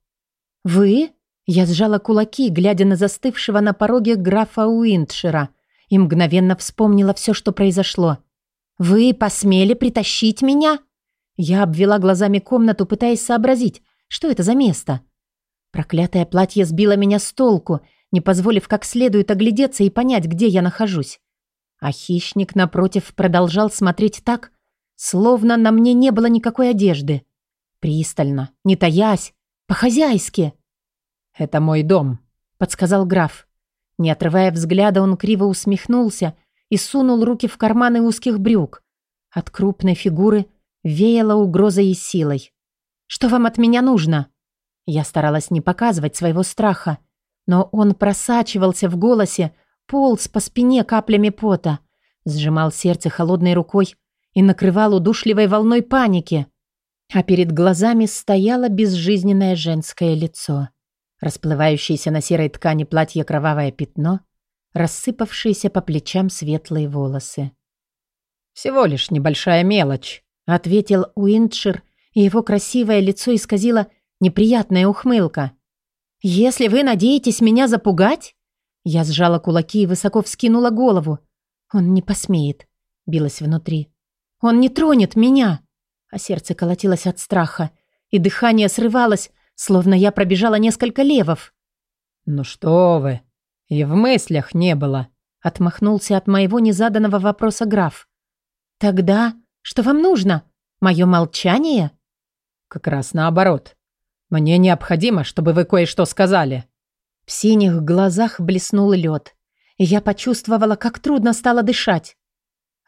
«Вы?» — я сжала кулаки, глядя на застывшего на пороге графа Уиндшира, и мгновенно вспомнила все, что произошло. «Вы посмели притащить меня?» Я обвела глазами комнату, пытаясь сообразить, что это за место. Проклятое платье сбило меня с толку, не позволив как следует оглядеться и понять, где я нахожусь. А хищник, напротив, продолжал смотреть так, словно на мне не было никакой одежды. Пристально, не таясь, по-хозяйски. «Это мой дом», — подсказал граф. Не отрывая взгляда, он криво усмехнулся и сунул руки в карманы узких брюк. От крупной фигуры веяло угрозой и силой. «Что вам от меня нужно?» Я старалась не показывать своего страха, но он просачивался в голосе, полз по спине каплями пота, сжимал сердце холодной рукой и накрывал удушливой волной паники. А перед глазами стояло безжизненное женское лицо, расплывающееся на серой ткани платье кровавое пятно, рассыпавшиеся по плечам светлые волосы. «Всего лишь небольшая мелочь», ответил Уиндшир, и его красивое лицо исказило неприятная ухмылка. «Если вы надеетесь меня запугать?» Я сжала кулаки и высоко вскинула голову. «Он не посмеет», — билась внутри. «Он не тронет меня!» А сердце колотилось от страха, и дыхание срывалось, словно я пробежала несколько левов. «Ну что вы, и в мыслях не было», — отмахнулся от моего незаданного вопроса граф. «Тогда что вам нужно? Мое молчание?» «Как раз наоборот. Мне необходимо, чтобы вы кое-что сказали». В синих глазах блеснул лед, и я почувствовала, как трудно стало дышать.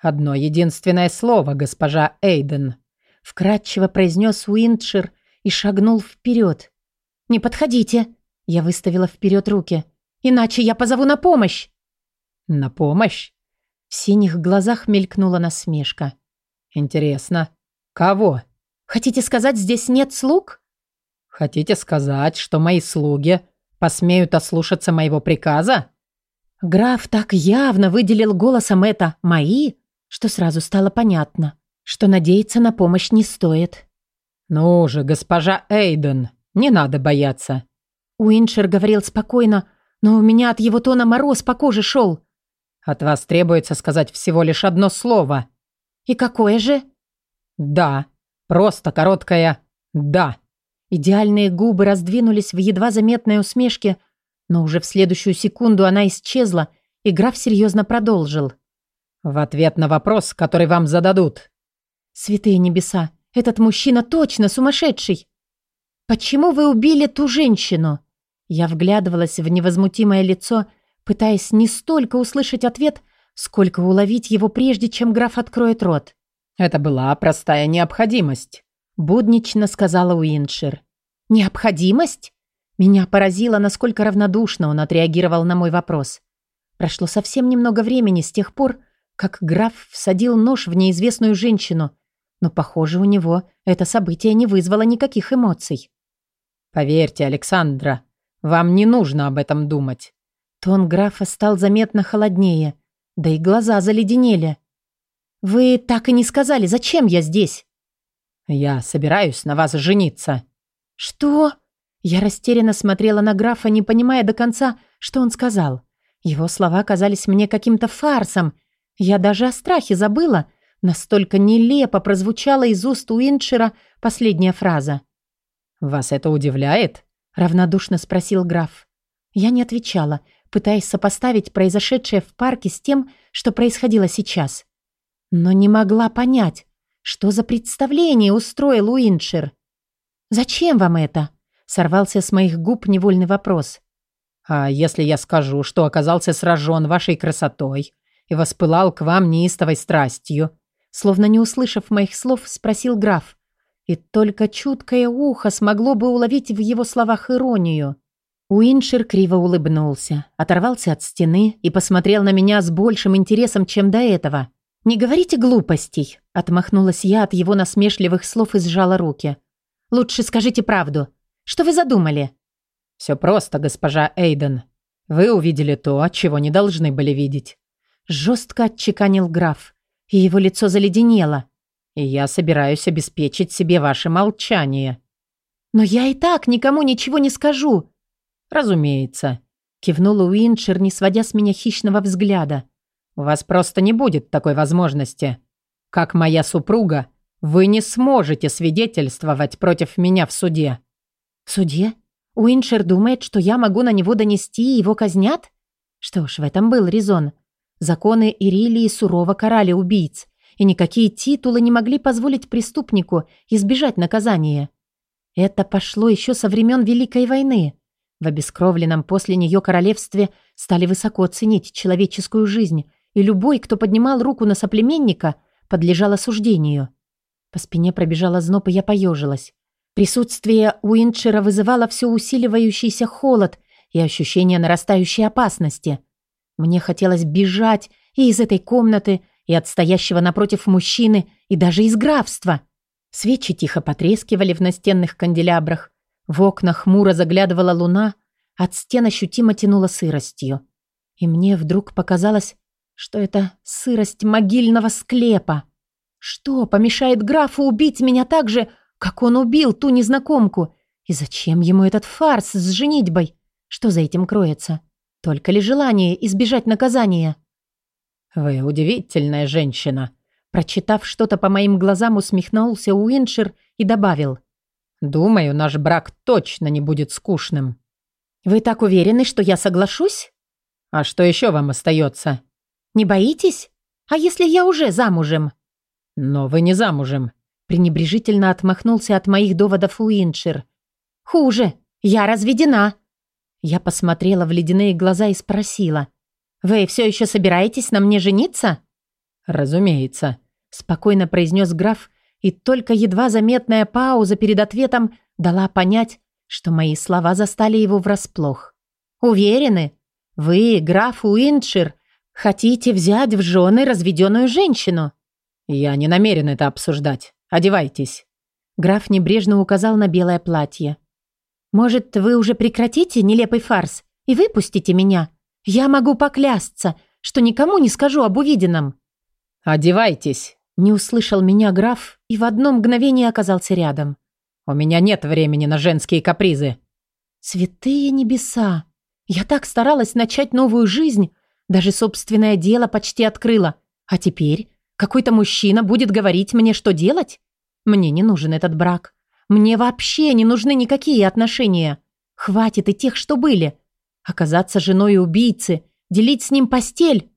«Одно единственное слово, госпожа Эйден», — вкратчиво произнес Уиндшир и шагнул вперед. «Не подходите!» — я выставила вперед руки. «Иначе я позову на помощь!» «На помощь?» В синих глазах мелькнула насмешка. Интересно, кого? Хотите сказать, здесь нет слуг? Хотите сказать, что мои слуги посмеют ослушаться моего приказа? Граф так явно выделил голосом это «мои», что сразу стало понятно, что надеяться на помощь не стоит. «Ну же, госпожа Эйден, не надо бояться». Уиншер говорил спокойно, но у меня от его тона мороз по коже шел. «От вас требуется сказать всего лишь одно слово. «И какое же?» «Да». Просто короткое «да». Идеальные губы раздвинулись в едва заметной усмешке, но уже в следующую секунду она исчезла, и граф серьезно продолжил. «В ответ на вопрос, который вам зададут». «Святые небеса, этот мужчина точно сумасшедший! Почему вы убили ту женщину?» Я вглядывалась в невозмутимое лицо, пытаясь не столько услышать ответ, сколько уловить его прежде, чем граф откроет рот. «Это была простая необходимость», — буднично сказала Уиншир. «Необходимость?» Меня поразило, насколько равнодушно он отреагировал на мой вопрос. Прошло совсем немного времени с тех пор, как граф всадил нож в неизвестную женщину, но, похоже, у него это событие не вызвало никаких эмоций. «Поверьте, Александра, вам не нужно об этом думать». Тон графа стал заметно холоднее, да и глаза заледенели. «Вы так и не сказали, зачем я здесь?» «Я собираюсь на вас жениться». «Что?» Я растерянно смотрела на графа, не понимая до конца, что он сказал. Его слова казались мне каким-то фарсом. Я даже о страхе забыла. Настолько нелепо прозвучала из уст Уиншера последняя фраза. «Вас это удивляет?» — равнодушно спросил граф. Я не отвечала, пытаясь сопоставить произошедшее в парке с тем, что происходило сейчас. Но не могла понять, что за представление устроил Уиншер. «Зачем вам это?» — сорвался с моих губ невольный вопрос. А если я скажу, что оказался сражен вашей красотой и воспылал к вам неистовой страстью?» Словно не услышав моих слов, спросил граф. И только чуткое ухо смогло бы уловить в его словах иронию. Уиншир криво улыбнулся, оторвался от стены и посмотрел на меня с большим интересом, чем до этого. «Не говорите глупостей», — отмахнулась я от его насмешливых слов и сжала руки. «Лучше скажите правду. Что вы задумали?» «Все просто, госпожа Эйден. Вы увидели то, чего не должны были видеть». Жестко отчеканил граф, и его лицо заледенело. «И я собираюсь обеспечить себе ваше молчание». «Но я и так никому ничего не скажу». «Разумеется», — кивнула Уиншер, не сводя с меня хищного взгляда. «У вас просто не будет такой возможности. Как моя супруга, вы не сможете свидетельствовать против меня в суде». «В суде? Уиншер думает, что я могу на него донести, и его казнят? Что ж, в этом был резон. Законы Ирилии сурово карали убийц, и никакие титулы не могли позволить преступнику избежать наказания. Это пошло еще со времен Великой войны. В обескровленном после нее королевстве стали высоко ценить человеческую жизнь, и любой, кто поднимал руку на соплеменника, подлежал осуждению. По спине пробежала зноб, и я поежилась. Присутствие Уинчера вызывало все усиливающийся холод и ощущение нарастающей опасности. Мне хотелось бежать и из этой комнаты, и от стоящего напротив мужчины, и даже из графства. Свечи тихо потрескивали в настенных канделябрах. В окна хмуро заглядывала луна, от стен ощутимо тянуло сыростью. И мне вдруг показалось, что это сырость могильного склепа. Что помешает графу убить меня так же, как он убил ту незнакомку? И зачем ему этот фарс с женитьбой? Что за этим кроется? Только ли желание избежать наказания? «Вы удивительная женщина», Прочитав что-то по моим глазам, усмехнулся Уиншер и добавил. «Думаю, наш брак точно не будет скучным». «Вы так уверены, что я соглашусь?» «А что еще вам остается?» «Не боитесь? А если я уже замужем?» «Но вы не замужем пренебрежительно отмахнулся от моих доводов Уиншир. «Хуже. Я разведена». Я посмотрела в ледяные глаза и спросила. «Вы все еще собираетесь на мне жениться?» «Разумеется», — спокойно произнес граф, и только едва заметная пауза перед ответом дала понять, что мои слова застали его врасплох. «Уверены? Вы, граф Уиншир, хотите взять в жены разведенную женщину?» «Я не намерен это обсуждать. Одевайтесь». Граф небрежно указал на белое платье. «Может, вы уже прекратите нелепый фарс и выпустите меня? Я могу поклясться, что никому не скажу об увиденном». «Одевайтесь», — не услышал меня граф и в одно мгновение оказался рядом. «У меня нет времени на женские капризы». «Святые небеса! Я так старалась начать новую жизнь, даже собственное дело почти открыла. А теперь какой-то мужчина будет говорить мне, что делать? Мне не нужен этот брак. Мне вообще не нужны никакие отношения. Хватит и тех, что были. Оказаться женой убийцы, делить с ним постель.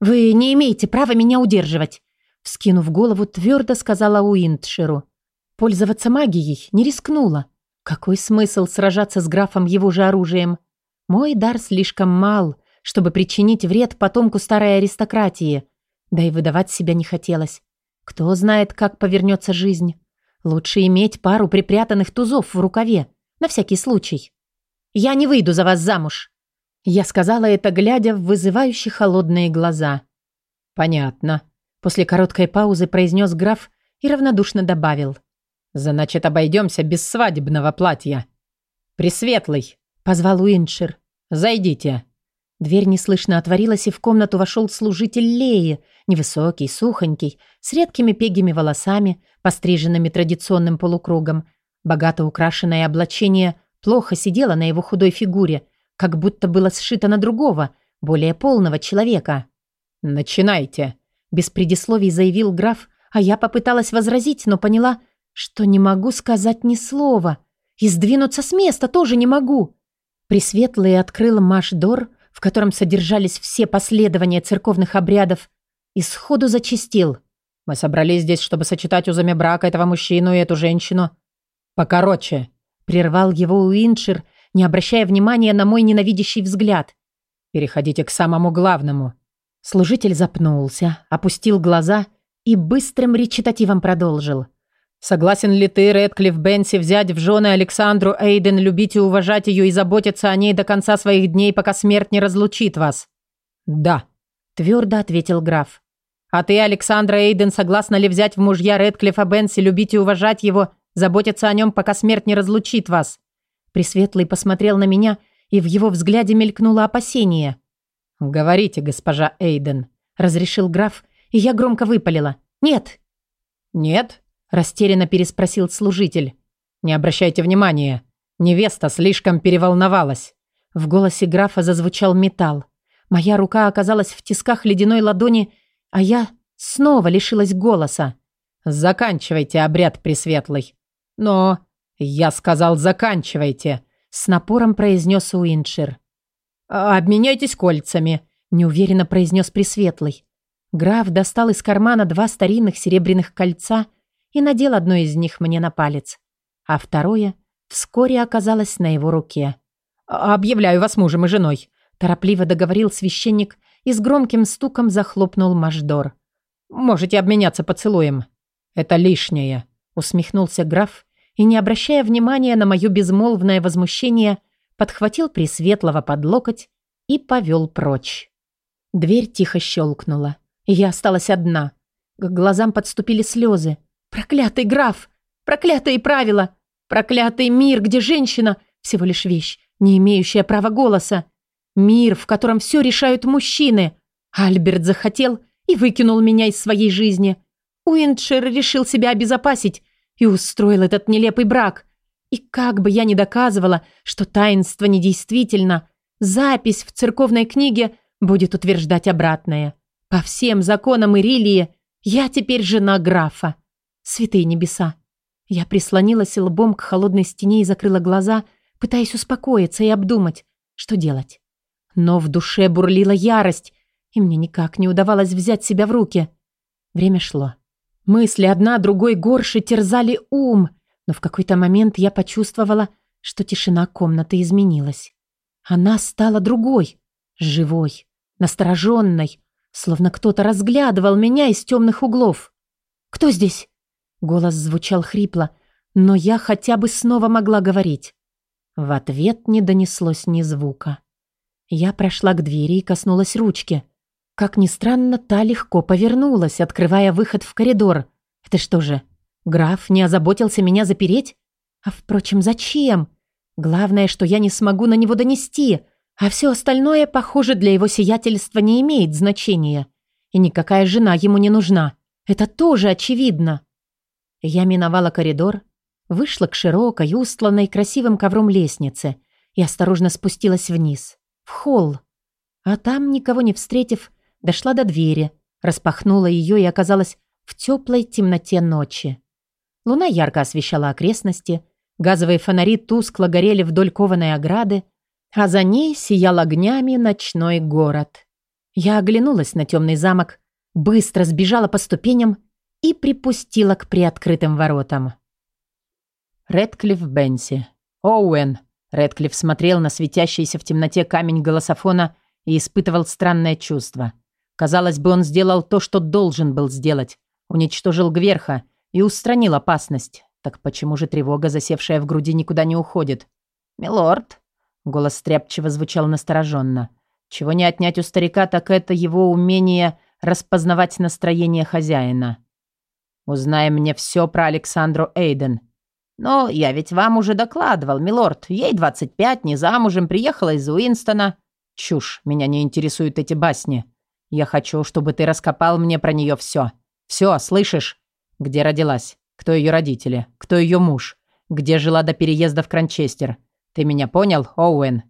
Вы не имеете права меня удерживать. Вскинув голову, твердо сказала Уиндширу. Пользоваться магией не рискнула. Какой смысл сражаться с графом его же оружием? Мой дар слишком мал, чтобы причинить вред потомку старой аристократии. Да и выдавать себя не хотелось. Кто знает, как повернется жизнь. Лучше иметь пару припрятанных тузов в рукаве, на всякий случай. «Я не выйду за вас замуж!» Я сказала это, глядя в вызывающие холодные глаза. «Понятно», — после короткой паузы произнес граф и равнодушно добавил. «Значит, обойдемся без свадебного платья». «Пресветлый», — позвал Уиншир. «Зайдите». Дверь неслышно отворилась, и в комнату вошел служитель Леи, невысокий, сухонький, с редкими пегими волосами, постриженными традиционным полукругом. Богато украшенное облачение плохо сидело на его худой фигуре, как будто было сшито на другого, более полного человека. «Начинайте», — без предисловий заявил граф, а я попыталась возразить, но поняла, что не могу сказать ни слова. И сдвинуться с места тоже не могу. Пресветлый открыл Машдор, в котором содержались все последования церковных обрядов, и сходу зачистил. «Мы собрались здесь, чтобы сочетать узами брака этого мужчину и эту женщину. Покороче!» Прервал его Уиншир, не обращая внимания на мой ненавидящий взгляд. «Переходите к самому главному». Служитель запнулся, опустил глаза и быстрым речитативом продолжил. Согласен ли ты, Рэдклифф Бенси, взять в жены Александру Эйден, любить и уважать ее и заботиться о ней до конца своих дней, пока смерть не разлучит вас? Да, твердо ответил граф. А ты, Александра Эйден, согласна ли взять в мужья Рэдклиффа Бенси, любить и уважать его, заботиться о нем, пока смерть не разлучит вас? Пресветлый посмотрел на меня, и в его взгляде мелькнуло опасение. «Говорите, госпожа Эйден», — разрешил граф, и я громко выпалила. «Нет». «Нет?» Растерянно переспросил служитель. «Не обращайте внимания. Невеста слишком переволновалась». В голосе графа зазвучал металл. Моя рука оказалась в тисках ледяной ладони, а я снова лишилась голоса. «Заканчивайте обряд, Пресветлый». «Но...» «Я сказал, заканчивайте», — с напором произнес Уиншир. «Обменяйтесь кольцами», — неуверенно произнес Пресветлый. Граф достал из кармана два старинных серебряных кольца — и надел одно из них мне на палец, а второе вскоре оказалось на его руке. «Объявляю вас мужем и женой», – торопливо договорил священник и с громким стуком захлопнул маждор. «Можете обменяться поцелуем». «Это лишнее», – усмехнулся граф и, не обращая внимания на мое безмолвное возмущение, подхватил Пресветлого под локоть и повел прочь. Дверь тихо щелкнула, и я осталась одна. К глазам подступили слезы. Проклятый граф! Проклятые правила! Проклятый мир, где женщина – всего лишь вещь, не имеющая права голоса. Мир, в котором все решают мужчины. Альберт захотел и выкинул меня из своей жизни. Уиндшир решил себя обезопасить и устроил этот нелепый брак. И как бы я ни доказывала, что таинство недействительно, запись в церковной книге будет утверждать обратное. По всем законам Ирилии я теперь жена графа. Святые небеса. Я прислонилась лбом к холодной стене и закрыла глаза, пытаясь успокоиться и обдумать, что делать. Но в душе бурлила ярость, и мне никак не удавалось взять себя в руки. Время шло. Мысли одна другой горше терзали ум, но в какой-то момент я почувствовала, что тишина комнаты изменилась. Она стала другой, живой, настороженной, словно кто-то разглядывал меня из темных углов. «Кто здесь?» Голос звучал хрипло, но я хотя бы снова могла говорить. В ответ не донеслось ни звука. Я прошла к двери и коснулась ручки. Как ни странно, та легко повернулась, открывая выход в коридор. Это что же, граф не озаботился меня запереть? А впрочем, зачем? Главное, что я не смогу на него донести, а все остальное, похоже, для его сиятельства не имеет значения. И никакая жена ему не нужна. Это тоже очевидно. Я миновала коридор, вышла к широкой, устланной красивым ковром лестнице и осторожно спустилась вниз, в холл. А там, никого не встретив, дошла до двери, распахнула ее и оказалась в теплой темноте ночи. Луна ярко освещала окрестности, газовые фонари тускло горели вдоль кованой ограды, а за ней сиял огнями ночной город. Я оглянулась на темный замок, быстро сбежала по ступеням и припустила к приоткрытым воротам. Редклифф Бенси. Оуэн. Редклифф смотрел на светящийся в темноте камень голософона и испытывал странное чувство. Казалось бы, он сделал то, что должен был сделать. Уничтожил Гверха и устранил опасность. Так почему же тревога, засевшая в груди, никуда не уходит? «Милорд!» Голос стряпчиво звучал настороженно. Чего не отнять у старика, так это его умение распознавать настроение хозяина. «Узнай мне все про Александру Эйден», «Но я ведь вам уже докладывал, милорд. Ей 25, не замужем, приехала из Уинстона». «Чушь, меня не интересуют эти басни. Я хочу, чтобы ты раскопал мне про нее все. Все, слышишь? Где родилась? Кто ее родители? Кто ее муж? Где жила до переезда в Кранчестер? Ты меня понял, Оуэн?»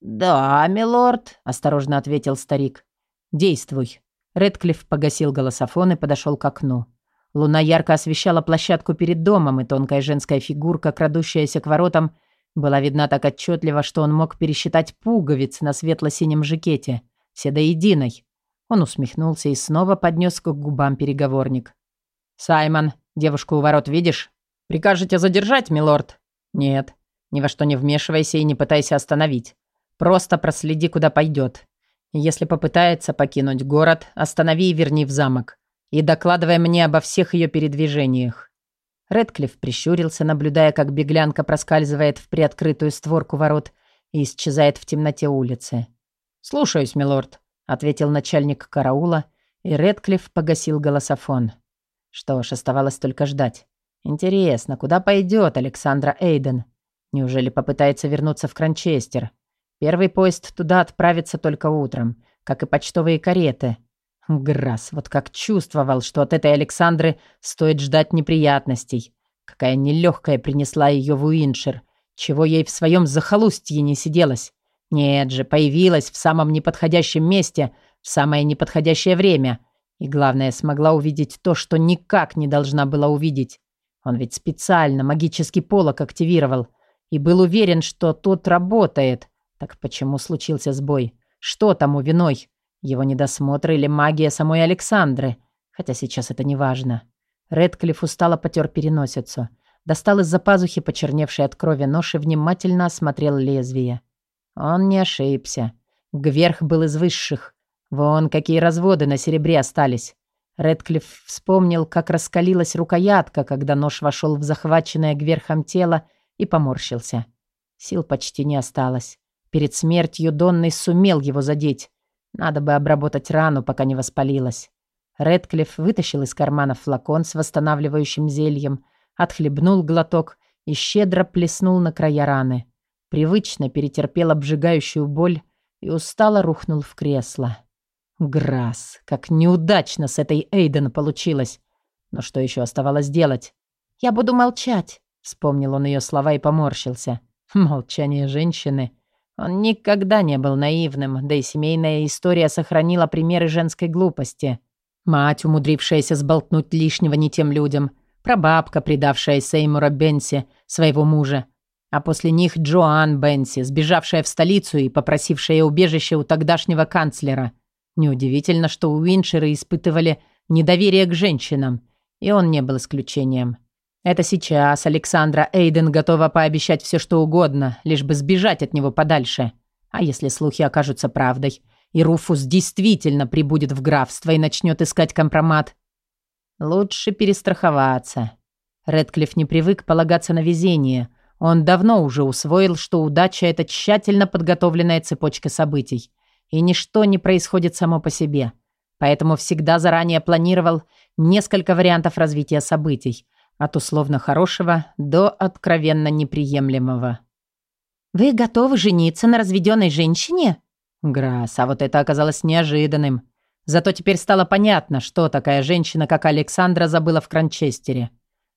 «Да, милорд», — осторожно ответил старик. «Действуй». Редклифф погасил голософон и подошел к окну. Луна ярко освещала площадку перед домом, и тонкая женская фигурка, крадущаяся к воротам, была видна так отчетливо, что он мог пересчитать пуговиц на светло-синем жакете, все до единой. Он усмехнулся и снова поднес к губам переговорник. «Саймон, девушку у ворот видишь? Прикажете задержать, милорд?» «Нет. Ни во что не вмешивайся и не пытайся остановить. Просто проследи, куда пойдет. Если попытается покинуть город, останови и верни в замок и докладывая мне обо всех ее передвижениях. Редклифф прищурился, наблюдая, как беглянка проскальзывает в приоткрытую створку ворот и исчезает в темноте улицы. «Слушаюсь, милорд», — ответил начальник караула, и Редклифф погасил голософон. Что ж, оставалось только ждать. Интересно, куда пойдет Александра Эйден? Неужели попытается вернуться в Кранчестер? Первый поезд туда отправится только утром, как и почтовые кареты. Грасс, вот как чувствовал, что от этой Александры стоит ждать неприятностей. Какая нелегкая принесла ее в Уиншир. Чего ей в своем захолустье не сиделось. Нет же, появилась в самом неподходящем месте, в самое неподходящее время. И главное, смогла увидеть то, что никак не должна была увидеть. Он ведь специально магический полок активировал. И был уверен, что тот работает. Так почему случился сбой? Что тому виной? Его недосмотр или магия самой Александры. Хотя сейчас это не важно. Редклифф устало потер переносицу. Достал из-за пазухи почерневший от крови нож и внимательно осмотрел лезвие. Он не ошибся. Гверх был из высших. Вон какие разводы на серебре остались. Редклифф вспомнил, как раскалилась рукоятка, когда нож вошел в захваченное Гверхом тело и поморщился. Сил почти не осталось. Перед смертью Донный сумел его задеть. Надо бы обработать рану, пока не воспалилась. Редклифф вытащил из кармана флакон с восстанавливающим зельем, отхлебнул глоток и щедро плеснул на края раны. Привычно перетерпел обжигающую боль и устало рухнул в кресло. Грасс, как неудачно с этой Эйден получилось. Но что еще оставалось делать? «Я буду молчать», — вспомнил он ее слова и поморщился. Молчание женщины он никогда не был наивным, да и семейная история сохранила примеры женской глупости. Мать, умудрившаяся сболтнуть лишнего не тем людям, прабабка, предавшая Сеймура Бенси, своего мужа, а после них Джоан Бенси, сбежавшая в столицу и попросившая убежище у тогдашнего канцлера. Неудивительно, что Уиншеры испытывали недоверие к женщинам, и он не был исключением. Это сейчас Александра Эйден готова пообещать все, что угодно, лишь бы сбежать от него подальше. А если слухи окажутся правдой, и Руфус действительно прибудет в графство и начнет искать компромат? Лучше перестраховаться. Редклифф не привык полагаться на везение. Он давно уже усвоил, что удача – это тщательно подготовленная цепочка событий. И ничто не происходит само по себе. Поэтому всегда заранее планировал несколько вариантов развития событий – от условно хорошего до откровенно неприемлемого. «Вы готовы жениться на разведенной женщине?» Грасс, а вот это оказалось неожиданным. Зато теперь стало понятно, что такая женщина, как Александра, забыла в Кранчестере.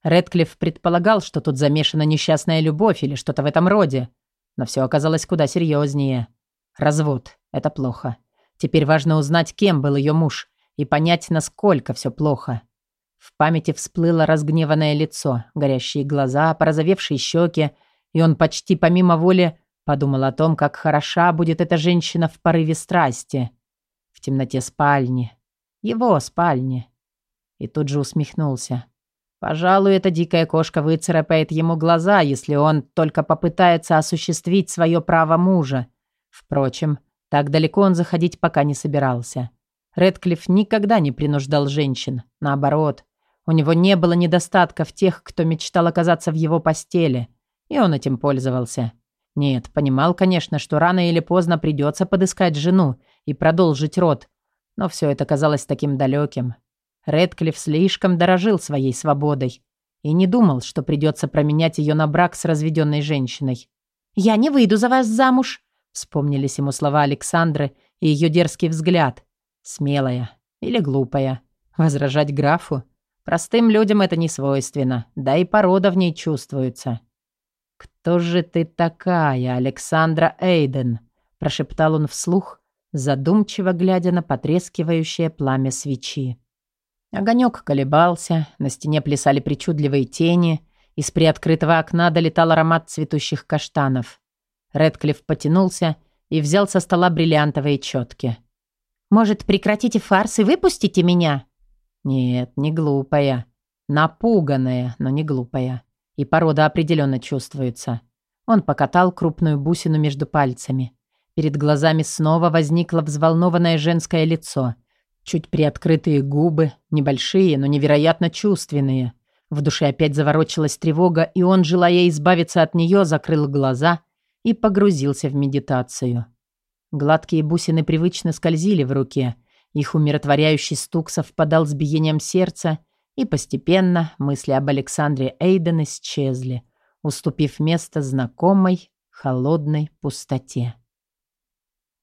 Редклифф предполагал, что тут замешана несчастная любовь или что-то в этом роде. Но все оказалось куда серьезнее. Развод – это плохо. Теперь важно узнать, кем был ее муж, и понять, насколько все плохо. В памяти всплыло разгневанное лицо, горящие глаза, порозовевшие щеки, и он почти помимо воли подумал о том, как хороша будет эта женщина в порыве страсти. В темноте спальни. Его спальни. И тут же усмехнулся. Пожалуй, эта дикая кошка выцарапает ему глаза, если он только попытается осуществить свое право мужа. Впрочем, так далеко он заходить пока не собирался. Редклифф никогда не принуждал женщин. Наоборот, у него не было недостатка в тех, кто мечтал оказаться в его постели. И он этим пользовался. Нет, понимал, конечно, что рано или поздно придется подыскать жену и продолжить род. Но все это казалось таким далеким. Редклифф слишком дорожил своей свободой и не думал, что придется променять ее на брак с разведенной женщиной. «Я не выйду за вас замуж», — вспомнились ему слова Александры и ее дерзкий взгляд. Смелая или глупая. Возражать графу? Простым людям это не свойственно, да и порода в ней чувствуется. «Кто же ты такая, Александра Эйден?» – прошептал он вслух, задумчиво глядя на потрескивающее пламя свечи. Огонек колебался, на стене плясали причудливые тени, из приоткрытого окна долетал аромат цветущих каштанов. Редклифф потянулся и взял со стола бриллиантовые четки. «Может, прекратите фарс и выпустите меня?» «Нет, не глупая. Напуганная, но не глупая. И порода определенно чувствуется». Он покатал крупную бусину между пальцами. Перед глазами снова возникло взволнованное женское лицо – Чуть приоткрытые губы, небольшие, но невероятно чувственные. В душе опять заворочилась тревога, и он, желая избавиться от нее, закрыл глаза и погрузился в медитацию. Гладкие бусины привычно скользили в руке. Их умиротворяющий стук совпадал с биением сердца, и постепенно мысли об Александре Эйден исчезли, уступив место знакомой холодной пустоте.